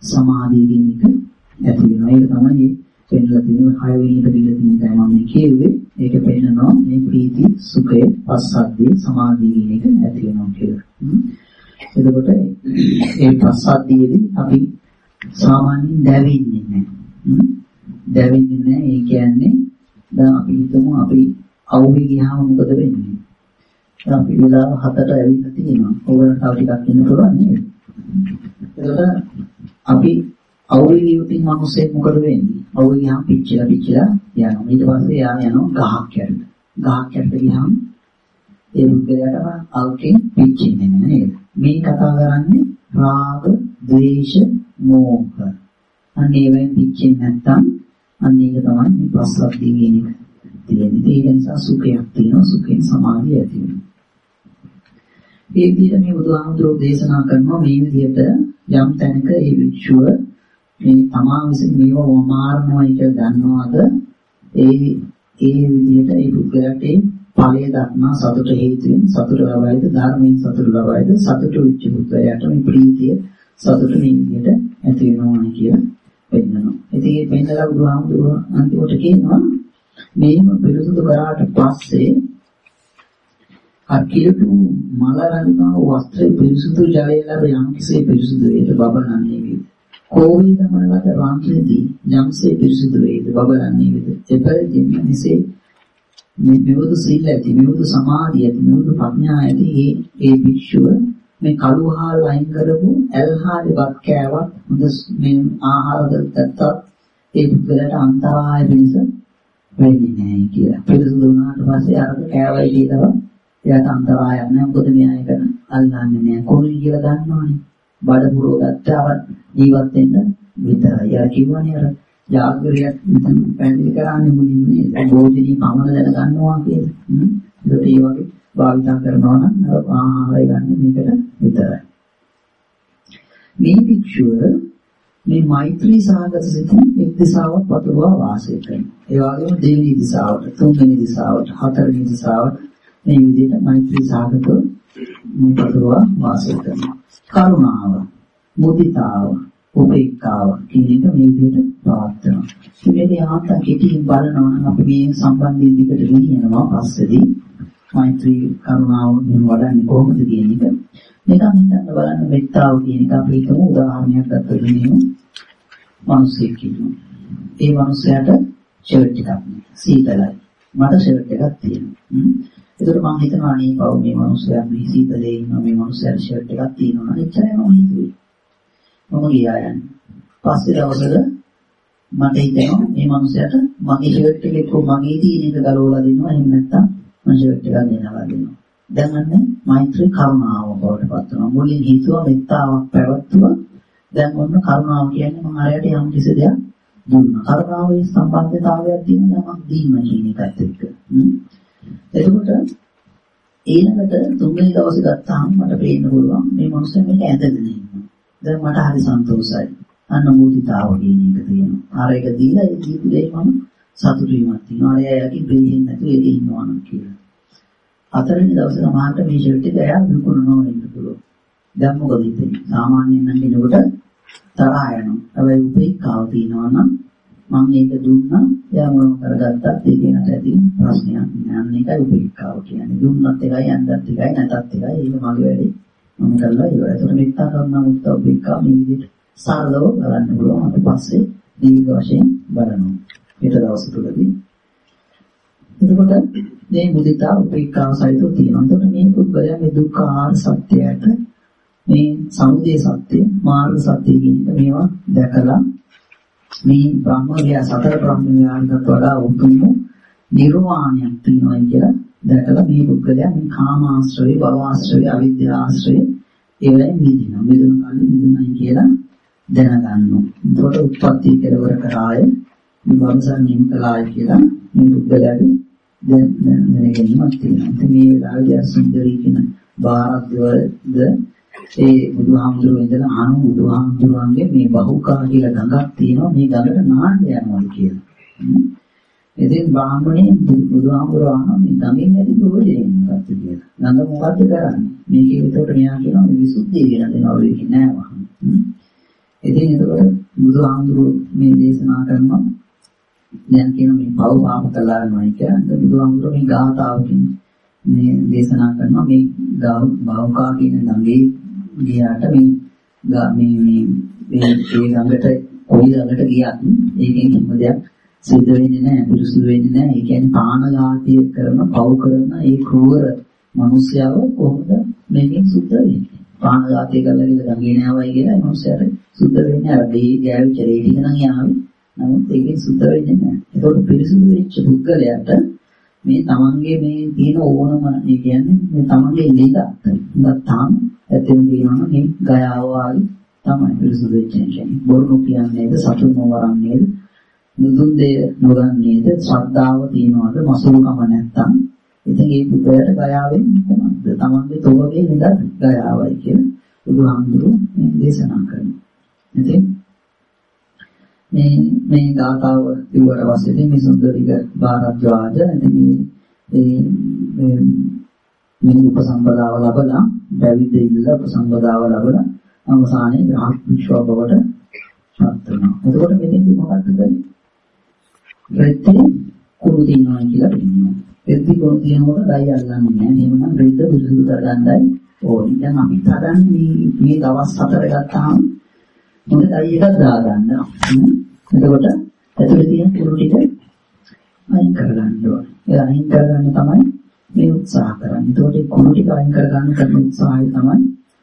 සමාධිය කියන එක ඇති වෙනවා. ඒක තමයි පෙන්නලා තියෙන හය වෙනි එක දීලා තියෙන තැන මම කියුවේ. ඒක පෙන්නනවා මේ ප්‍රීති, සුඛය, පස්සද්ධිය, සමාධිය කියන එක ඇති වෙනවා කියලා. එතකොට ඒ ප්‍රසාදයේදී අපි සාමාන්‍යයෙන් දැවෙන්නේ නැහැ. දැවෙන්නේ නැහැ. ඒ කියන්නේ දැන් අපි හිතමු අපි අවුවේ ගියාම මොකද වෙන්නේ? අපි වෙලාව හතට ඇවිල්ලා තියෙනවා. ඕගොල්ලෝ තව ටිකක් ඉන්න පුළුවන් නේද? එතකොට අපි අවුවේ ගියොතින් මිනිස්සේ මොකද වෙන්නේ? අවුවේ ගියාම පිච්චිලා පිච්චිලා යනවා. ඊට පස්සේ යා යනවා ගහක් යන්න. ගහක් යන්න ගියාම ඒ මුද්දලට අවුකෙන් පිච්චෙන්නේ නැහැ නේද? මේ කතා කරන්නේ රාග, ද්වේෂ, මෝහ. අන්න ඒවෙන් පිච්චෙන්නේ නැත්තම් අන්න ඒක තමයි මේ ප්‍රසද්ධිය කියන එක. තියෙන්නේ. ඒක නිසා සුඛයක් තියෙනවා. සුඛෙන් සමාධිය ඇති වෙනවා. මේ විදිහට මේ බුදුහාමුදුරුවෝ දේශනා කරනවා මේ විදිහට යම් තැනක ඒ වික්ෂුව මේ තමා විසින් මේව වමාරනවායි කියලා දන්නවද ඒ ඒ විදිහට ඒ පුද්ගලයාට ඵලය දක්නා සතුට හේතුවෙන් සතුට ලබයිද ධර්මයෙන් සතුට ලබයිද සතුට උච්ච පුද්ගලයාට මේ ප්‍රීතිය සතුට මේ විදිහට ඇති වෙනවා කියලා පෙන්නනවා. ඉතින් මේ පෙන්නලා බුදුහාමුදුරුවෝ අන්තිමට කියනවා මේම පිරිසුදු කරාට පස්සේ අකිලතු මල රඳිනා වස්ත්‍රය පිරිසුදු ජලය ලැබ යම් කිසි පිරිසුදු වේද බබලන්නේ වේද? කෝවිද මලකට රාන්තිදී යම්සේ පිරිසුදු වේද බබලන්නේ වේද? එපරිදිම මෙසේ මේ මෙවුදු සීල ඇති මෙවුදු සමාධිය ඇති මෙවුදු ප්‍රඥා ඇති ඒ ඒ භික්ෂුව මේ කළුහාල් අයින් කරපු ඇල්හාලිපත් කෑවත් හොඳ මේ ආහාර ගත්තත් ඒ පුද්ගලයාට අන්තරාය වෙනස වෙන්නේ නැහැ කියලා. පිළිසුදු වුණාට පස්සේ අරක කෑවයි කියලා එයාට අන්තරායක් නැහැ. මොකද මෙයා ඒක අල්ලන්නේ නැහැ. කොහොමද කියලා දන්නවනේ. බඩ පුරව ගත්තාම ජීවත් වෙන්න විතරයි. අර කිව්වනේ අර ජාග්‍රයක් පැහැදිලි කරන්නේ මුලින්ම නේද? භෝජනී පමණ දැනගන්නවා කියලා. ඒකට ඒ වගේ භාවිතා කරනවා නම් ආහාරය ගන්න මේකට විතරයි. මේ භික්ෂුව මේ මෛත්‍රී සාගත සිතින් එක් දිශාවක් පතුරවා වාසය කරනවා. ඒ වගේම දෙවෙනි දිශාවට, තුන්වෙනි දිශාවට, හතරවෙනි දිශාවට මේ විදිහට මෛත්‍රී සාගතව මේ පතුරවා වාසය කරනවා. කරුණාව, මුදිතාව, උපේක්ඛාව කියන එක මේ විදිහට පවත්වනවා. ඉතින් ආත්ම කෙටියෙන් බලනවා නම් අපි මේ සම්බන්ධයෙන් දිගට ගෙනියනවා පස්සේදී මෛත්‍රී කරුණාව මෙහෙම වඩන්නේ කොහොමද කියන එක. නිකන් හිතන්න බලන්න මෙත්තාව කියන එක අපි හිතමු උදාහරණයක් ගත්තොත් නෙමෙයි. මිනිස්සෙක් ඉන්නවා. ඒ මිනිස්සයාට ෂර්ට් එකක් සීතලයි. මට ෂර්ට් එකක් තියෙනවා. ඒකට මම හිතනවා අනේ පව් මේ මිනිස්සයා මේ සීතලේ ඉන්න මේ මිනිස්සයාට ෂර්ට් එකක් තියෙනවා නේද? එච්චරයි මම හිතුවේ. මම ගියා යන්නේ. පස්සේ දවසක මට හිතෙනවා මේ මිනිස්සයාට මගේ ෂර්ට් එක එක්ක මගේ තියෙන එක ගලවලා දෙනවා එහෙම නැත්නම් මම ෂර්ට් එකක් ගෙනලා දෙනවා. දැන් අන්නේ මෛත්‍රී කරුණාව බවට පත් වෙනවා. මුලින් හිතුවා මෙත්තාවක් පැවැත්තුවා. දැන් ඔන්න කරුණාව කියන්නේ මම ආරයට යම් කිසි දෙයක් දුන්නා. කරුණාවේ සම්බන්ධතාවයක් තියෙන යමක් දීම කියන එකත් එක්ක. එතකොට ඊළඟට තුන්වෙනි දවසේ ගත්තාම මට පේන්න පුළුවන් මේ මොනසෙ මේක ඇදගෙන ඉන්නවා. දැන් මට හරි සන්තෝෂයි. අන්න මුදිතාව කියන එක තියෙනවා. ආර එක දීලා ඒ දීපු දෙය මම සතුටු වීමක් තියෙනවා. අර එයාගේ බෙහෙන් නැතුව ඒක ඉන්නවා නම් කියලා. හතරවෙනි දවසේ සමහරට මේ ෂර්ට් එක එයා විකුණනවා වෙන්න පුළුවන්. දැන් මොකද හිතන්නේ? සාමාන්‍යයෙන් නම් කෙනෙකුට තරහ යනවා. හැබැයි උපේක්ඛාව තියෙනවා නම් මම ඒක දුන්නා එයා මොනව කරගත්තත් ඒක නට ඇති ප්‍රශ්නයක් නෑ. අන්න ඒකයි උපේක්ඛාව කියන්නේ. දුන්නත් එකයි යන්නත් එකයි නැතත් එකයි. ඒක මගේ වැඩේ. මම කරලා ඉවරයි. ඒකට මෙත්තා කරුණා මුත්තා උපේක්ඛා මේ විදිහට සරලව බලන්න පුළුවන්. අපි පස්සේ දීර්ඝ වශයෙන් බලනවා. ඊට දවස් තුනදී. එතකොට මේ මුදිතා උපේක්ඛාව සහිතව තියෙනවා. එතකොට මේ පුද්ගලයා මේ දුක්ඛ ආර්ය සත්‍යයට මේ සමුදය සත්‍ය, මාර්ග සත්‍ය කියන මේවා දැකලා මේ බ්‍රහ්මවිය සතර බ්‍රහ්මවියන්ට වඩා උතුම් නිර්වාණයක් තියෙනවා කියලා දැකලා මේ පුද්ගලයා මේ කාමාශ්‍රය, භවආශ්‍රය, අවිද්‍යාශ්‍රය ඒවෙන් මිදිනවා. මිදුණු කල්ලි මිදුණයි කියලා දැනගන්නවා. එතකොට උත්පත්ති කෙලවර කරාය විවංශන් නිම කළාය කියලා මේ පුද්ගලයාගේ දැන් දැනගැනීමක් තියෙනවා. ඉතින් මේ වෙලාවේදී අසුන්දරී කියන බාරද්දවද ඒ බුදුහාමුදුරුවෝ ඉඳලා අහන බුදුහාමුදුරුවන්ගේ මේ බහුකා කියලා ගඟක් තියෙනවා මේ ගඟට නාන්න යනවා කියලා. ඉතින් බ්‍රාහ්මණේ බුදුහාමුදුරුවෝ අහන මේ ගඟෙන් ඇති ප්‍රයෝජනේ මොකක්ද කියලා. ගඟ මොකද්ද කරන්නේ? මේකේ විතර මෙයා කියනවා මේ විසුද්ධිය කියන දෙනවා වෙන්නේ නෑ වහන. ඉතින් එතකොට බුදුහාමුදුරුවෝ මේ දේශනා කරනවා දැන් කියන මේ පව පාප කළා නෝයි කියන්නේ බුදුහාමුදුරුවෝ මේ ගාථාවකින් මේ දේශනා කරනවා මේ බෞකා කියන ගඟේ ගියාට මේ මේ මේ මේ ගඟට කොයි ළඟට ගියත් ඒකෙන් කිසිම දෙයක් සිද්ධ වෙන්නේ නැහැ පිරිසුදු වෙන්නේ නැහැ. ඒ කියන්නේ පානඝාතය කරන පව කරන ඒ ක්‍රූර මිනිස්යාව කොහොමද මේකෙන් සුද්ධ වෙන්නේ? පානඝාතය කරලා කියලා ගඟේ නෑවයි කියලා ඒ මිනිස්යාට සුද්ධ වෙන්නේ අර දෙහි ගෑවිච්ච රේ ටික නම් යාවි. නමුත් ඒකෙන් සුද්ධ වෙන්නේ නැහැ. ඒකට පිරිසුදු වෙච්ච පුද්ගලයාට මේ තමන්ගේ මේ තියෙන ඕනම ඒ කියන්නේ මේ තමන්ගේ ඉඳ අත්ත තාම ඇත්තම කියනවා මේ ගයාව වාගේ තමයි පිරිසුදු වෙච්ච කෙනෙක්. බොරු කියන්නේද සතුන් නොවරන්නේද නුදුන් දෙය නොගන්නේද ශ්‍රද්ධාව තියනවාද මසුරුකම නැත්තම් ඉතින් ඒ පුතයට ගයාවෙන් කොහොමද? තමන්ගේ තෝගේ නිදත් ගයාවයි කියලා බුදුහාමුදුරුවෝ මේ දේශනා කරනවා. ඉතින් මේ මේ ගාතාව කිව්වට පස්සේ ඉතින් මේ සුන්දරික භාරද්වාජ ඉතින් මේ මේ මේ උපසම්පදාව ලැබලා පැවිද්ද ඉල්ල උපසම්පදාව ලැබලා අවසානයේ රහත් විශ්ව බවට පත් වෙනවා. එතකොට මෙතෙන්දි මොකක්ද කරන්නේ? රෙද්දේ කුරු තියනවා කියලා කියනවා. රෙද්දි කුරු තියනකොට ඩයි අල්ලන්නේ නැහැ. එහෙමනම් රෙද්ද බුදුසුදු කරගන්නයි ඕනි. දැන් අපි හදන්නේ මේ දවස් හතර ගත්තාම මොකද ඩයි එකක් දාගන්නවා. එතකොට ඇතුලේ තියෙන කුරු ටික අයින් කරගන්න ඕනේ. ඒ අයින් කරගන්න තමයි මේ උත්සාහ කරන්නේ. ඒකට කුණු ටික අයින් කරගන්න කරන උත්සාහය තමයි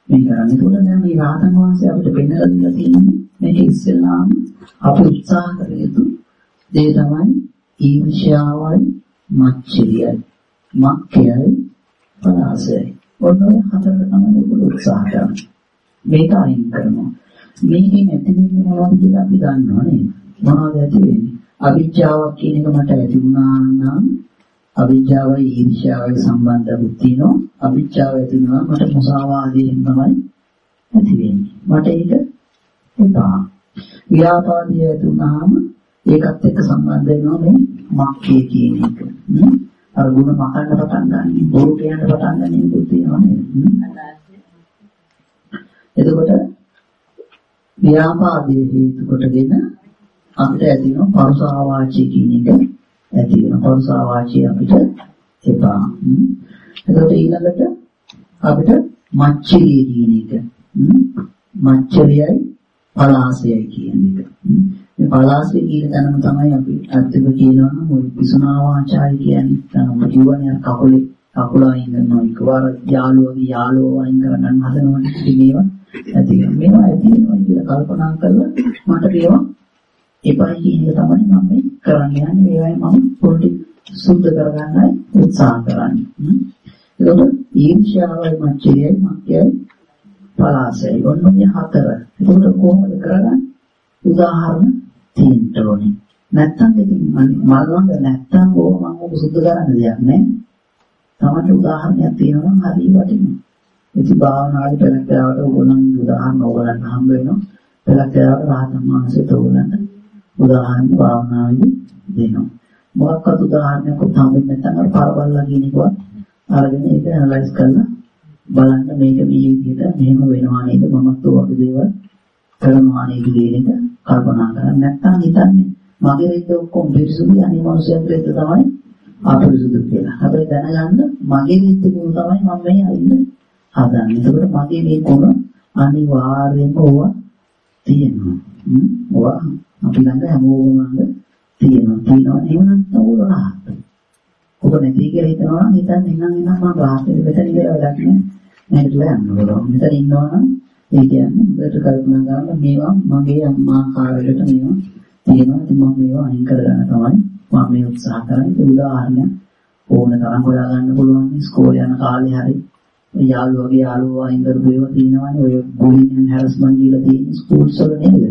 මේ කරන්නේ. ඒකට දැන් මේ රාතන් වහන්සේ අපිට පෙන්වලා දීලා තියෙන්නේ මේක ඉස්සෙල්ලාම අපි උත්සාහ කර යුතු දේ තමයි ඊර්ෂ්‍යාවයි මච්චරියයි මක්ඛයයි පරාසයයි. ඔන්න ඔය හතර තමයි ඔයගොල්ලෝ උත්සාහ කරන්නේ. මේක අයින් කරනවා. මේකෙන් ඇති වෙන්නේ මොනවද කියලා අපි දන්නවා නේද? මොනවද ඇති වෙන්නේ? අවිජ්ජාවක් කියන එක මට ඇති වුණා නම් අවිජ්ජාවයි ඊර්ෂ්‍යාවයි සම්බන්ධයක් තියෙනවා. අවිජ්ජාව ඇති වුණා මට මුසාවාදයෙන් තමයි ඇති වෙන්නේ. මට ඒක එපා. ව්‍යාපාදය ඇති වුණාම ඒකත් එක්ක සම්බන්ධ වෙනවා මේ මක්කේ කියන එක. අර ගුණ මකන්න පටන් ගන්න. බොරු කියන්න පටන් ගන්න එක තියෙනවා නේද? එතකොට ව්‍යාපාදයේ හේතු කොටගෙන අපිට ඇති වෙන පරුසාවාචී කියන එක ඇති වෙන පරුසාවාචී අපිට එපා. එතකොට ඊළඟට අපිට මච්චරිය කියන එක මච්චරියයි පලාසයයි කියන එක. මේ පලාසය කියන තැනම තමයි අපි අත්‍යව කියනවා නම් ওই පිසුනා වාචායි කියන්නේ තනම කියවනේ කකුලේ කකුල අයින් කරනවා එකවර යාළුවගේ යාළුවව අයින් කරගන්න හදනවනේ ඉතින් මේවා ඇති මේවා ඇති වෙනවා කියලා කල්පනා කරලා මට මේවා එපයි කියන එක තමයි මම මේ කරන්න යන්නේ ඒවයි මම පොඩි සුද්ධ කරගන්නයි උත්සාහ කරන්නේ. ඒකට ඊර්ෂ්‍යාවයි මච්චරියයි මක්කයයි පලාසයි ඔන්න මේ හතර. ඒකට කොහොමද කරගන්නේ? උදාහරණ තියෙන්න ඕනේ. නැත්තම් ඉතින් මල්වංග නැත්තම් ඕක මම ඔබ සුද්ධ කරන්න දෙයක් නැහැ. තමයි උදාහරණයක් තියෙනවා නම් හරි වටිනවා. ඉතින් භාවනාවේ පෙරක් කරවට ඕනනම් උදාහරණ ඕගලන්ට හම්බ වෙනවා. පෙරක් කරවට රහතන් වහන්සේට ඕගලන්ට උදාහරණ භාවනාවේදී දෙනවා. මොකක්වත් උදාහරණයක් හම්බෙන්නේ නැත්නම් අර පරවල්ලා කියන එකවත් අරගෙන ඒක ඇනලයිස් කරලා බලන්න මේක මේ විදිහට මෙහෙම වෙනවා නේද මමත් ඔය දේවල් කරනවා නේද කියන එක කල්පනා කරන්නේ නැත්නම් හිතන්නේ මගේ රෙද්ද ඔක්කොම පිරිසුදුයි අනිත් මිනිස්සුන්ගේ රෙද්ද තමයි අපිරිසුදු කියලා. හැබැයි දැනගන්න මගේ රෙද්ද කොහොම තමයි මම මේ අයින්න හදන්නේ. ඒකට මගේ මේ කොන අනිවාර්යයෙන්ම ඕවා තියෙනවා. ඕවා අපි ළඟ හැමෝම ළඟ තියෙනවා. තියෙනවා එහෙම නැත්නම් ඕක රහත්. ඔබ නැති කියලා හිතනවා නම් හිතන්න එනම් එනම් මම රහත් වෙන්න කියලා වැඩක් නෑ. නැගිටලා යන්න ඕන. මෙතන ඉන්නවා නම් ඒ කියන්නේ හොඳට කල්පනා කරන්න මේවා මගේ අම්මා කාලෙකට මේවා තියෙනවා. ඉතින් මම මේවා අයින් කරගන්න තමයි මම මේ උත්සාහ කරන්නේ. ඒ උදාහරණයක් ඕන තරම් හොයා ගන්න පුළුවන්. ඉස්කෝලේ යන කාලේ හරි යාළුවගේ යාළුවා අයින් කරපු ඒවා තියෙනවානේ. ඔය බුලින් ඇන් හැරස්මන්ට් දීලා තියෙන ස්කූල්ස් වල නේද?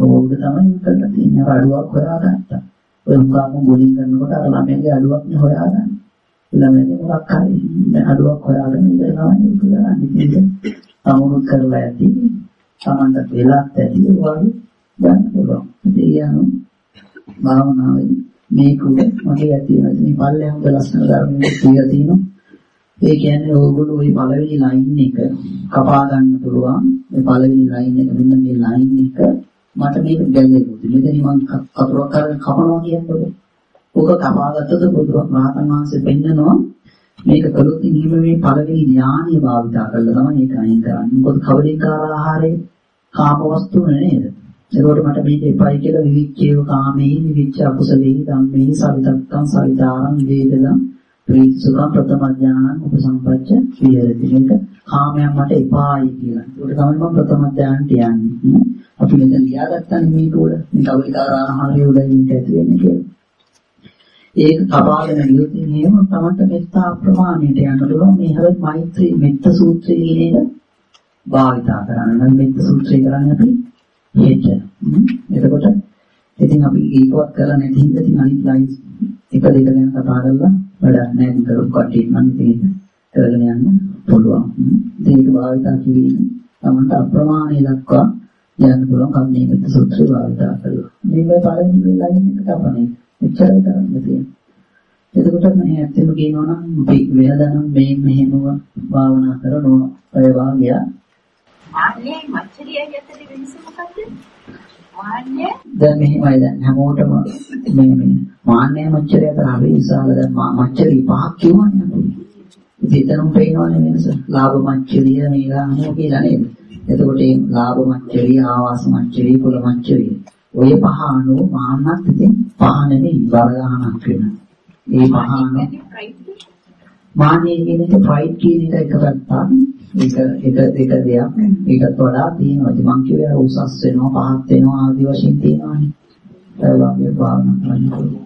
ඕක තමයි කරලා තියෙන්නේ. අඩුවක් හොයාගත්තා. ඔය මුගාම බුලින් කරනකොට අර ළමයාගේ අඩුවක් නේ හොයාගන්න. ළමයාගේ මොකක් හරි අඩුවක් හොයාගෙන ඉඳලා තමයි කරන්නේ. ඉතින් අමුණුත් කරලා ඇති. Tamanට වෙලත් ඇති වගේ ගන්න පුළුවන්. ඉතින් යනු භාවනාවේදී මේක මගේ ඇති වෙන මේ පල්ලෙහාම ලස්සන ධර්මයක් කියලා තියෙනවා. ඒ කියන්නේ ඕගොල්ලෝ ওই පළවෙනි ලයින් එක කපා ගන්න පුළුවන්. මේ පළවෙනි ලයින් එක මෙන්න මේ ලයින් එක මට මේක ගැලෙන්නේ. මෙතන මම කතරක් කරගෙන කපනවා කියන්නේ. ඕක කපාගත්තද බුදුරජාණන් වහන්සේ පෙන්නනවා මේක කළොත් ඉනිම මේ පළවෙනි ඥානිය භාවිතා කරලා තමයි ඒක අයින් කරන්නේ. මොකද කවලිකාර ආහාරේ කාම වස්තු නේද? ඒකෝට මට මේක එපයි කියලා විවිච්ඡේව කාමේ විවිච්ඡ අකුසලේ ධම්මේ සවිතක්කං සවිතාරං වේදනං ප්‍රීති සුඛං ප්‍රථම ඥානං උපසම්පච්ච විහෙරති. මේක කාමයන් මට එපායි කියලා. ඒකට තමයි මම ප්‍රථම ඥානට යන්නේ. අපි මෙතන ලියාගත්තානේ මේක උඩ මේ කවලිකාර ආහාරය උඩ මේක ඇති වෙන්නේ කියලා. ඒක කපාගෙන ගියොත් එහෙම තමන්ට මෙත්තා ප්‍රමාණයට යන්න පුළුවන් මේ හැබැයි මෛත්‍රී මෙත්ත සූත්‍රය කියන එක භාවිතා කරන්න. නම් මෙත්ත සූත්‍රය කරන්නේ අපි හෙට. එතකොට ඉතින් අපි ඒකවත් කරලා නැති හින්දා ඉතින් අනිත් ලයින්ස් එක දෙක ගැන කතා කරලා වැඩක් නැහැ නිකරු කටින් නම් ඉතින් කරගෙන යන්න පුළුවන්. ඒක භාවිතා කිරීම තමන්ට අප්‍රමාණය දක්වා යන්න පුළුවන් කම්මේගත සූත්‍රය භාවිතා කළා. මේ පළවෙනි මේ ලයින් එක තමයි. එච්චරයි කරන්න තියෙන්නේ. එතකොට මේ ඇත්තම කියනවා නම් වෙනදනම් මේ මෙහෙම භාවනා කරනවා ඔය වාග්ය. මාන්නේ මච්චරියයි අතර වෙනස මොකද්ද? මාන්නේ දැන් මෙහෙමයි දැන් හැමෝටම මේ මේ මාන්නේ මච්චරිය අතර හරි විශාල දැන් මච්චරි පහක් කියවනේ අපි. ඉතින් පේනවනේ වෙනස. ලාභ මච්චරිය මේලා කියලා නේද? එතකොට මේ ලාභ මච්චරිය, ආවාස මච්චරිය, කුල මච්චරිය. ඔය පහ අනුව මාන්නත් ඉතින් පහ නෙමෙයි වරගහනක් වෙනවා. ඒ පහ අනුව මාන්නේ කියන එක ප්‍රයිඩ් කියන එක එක පැත්තක්. ඒක එක එක දෙයක්. ඒකත් වඩා තියෙනවා. ඉතින් මං කියුවේ උසස් වෙනවා, පහත් වෙනවා ආදී වශයෙන් තියෙනවානේ. ඒ වගේ භාවනා කරනකොට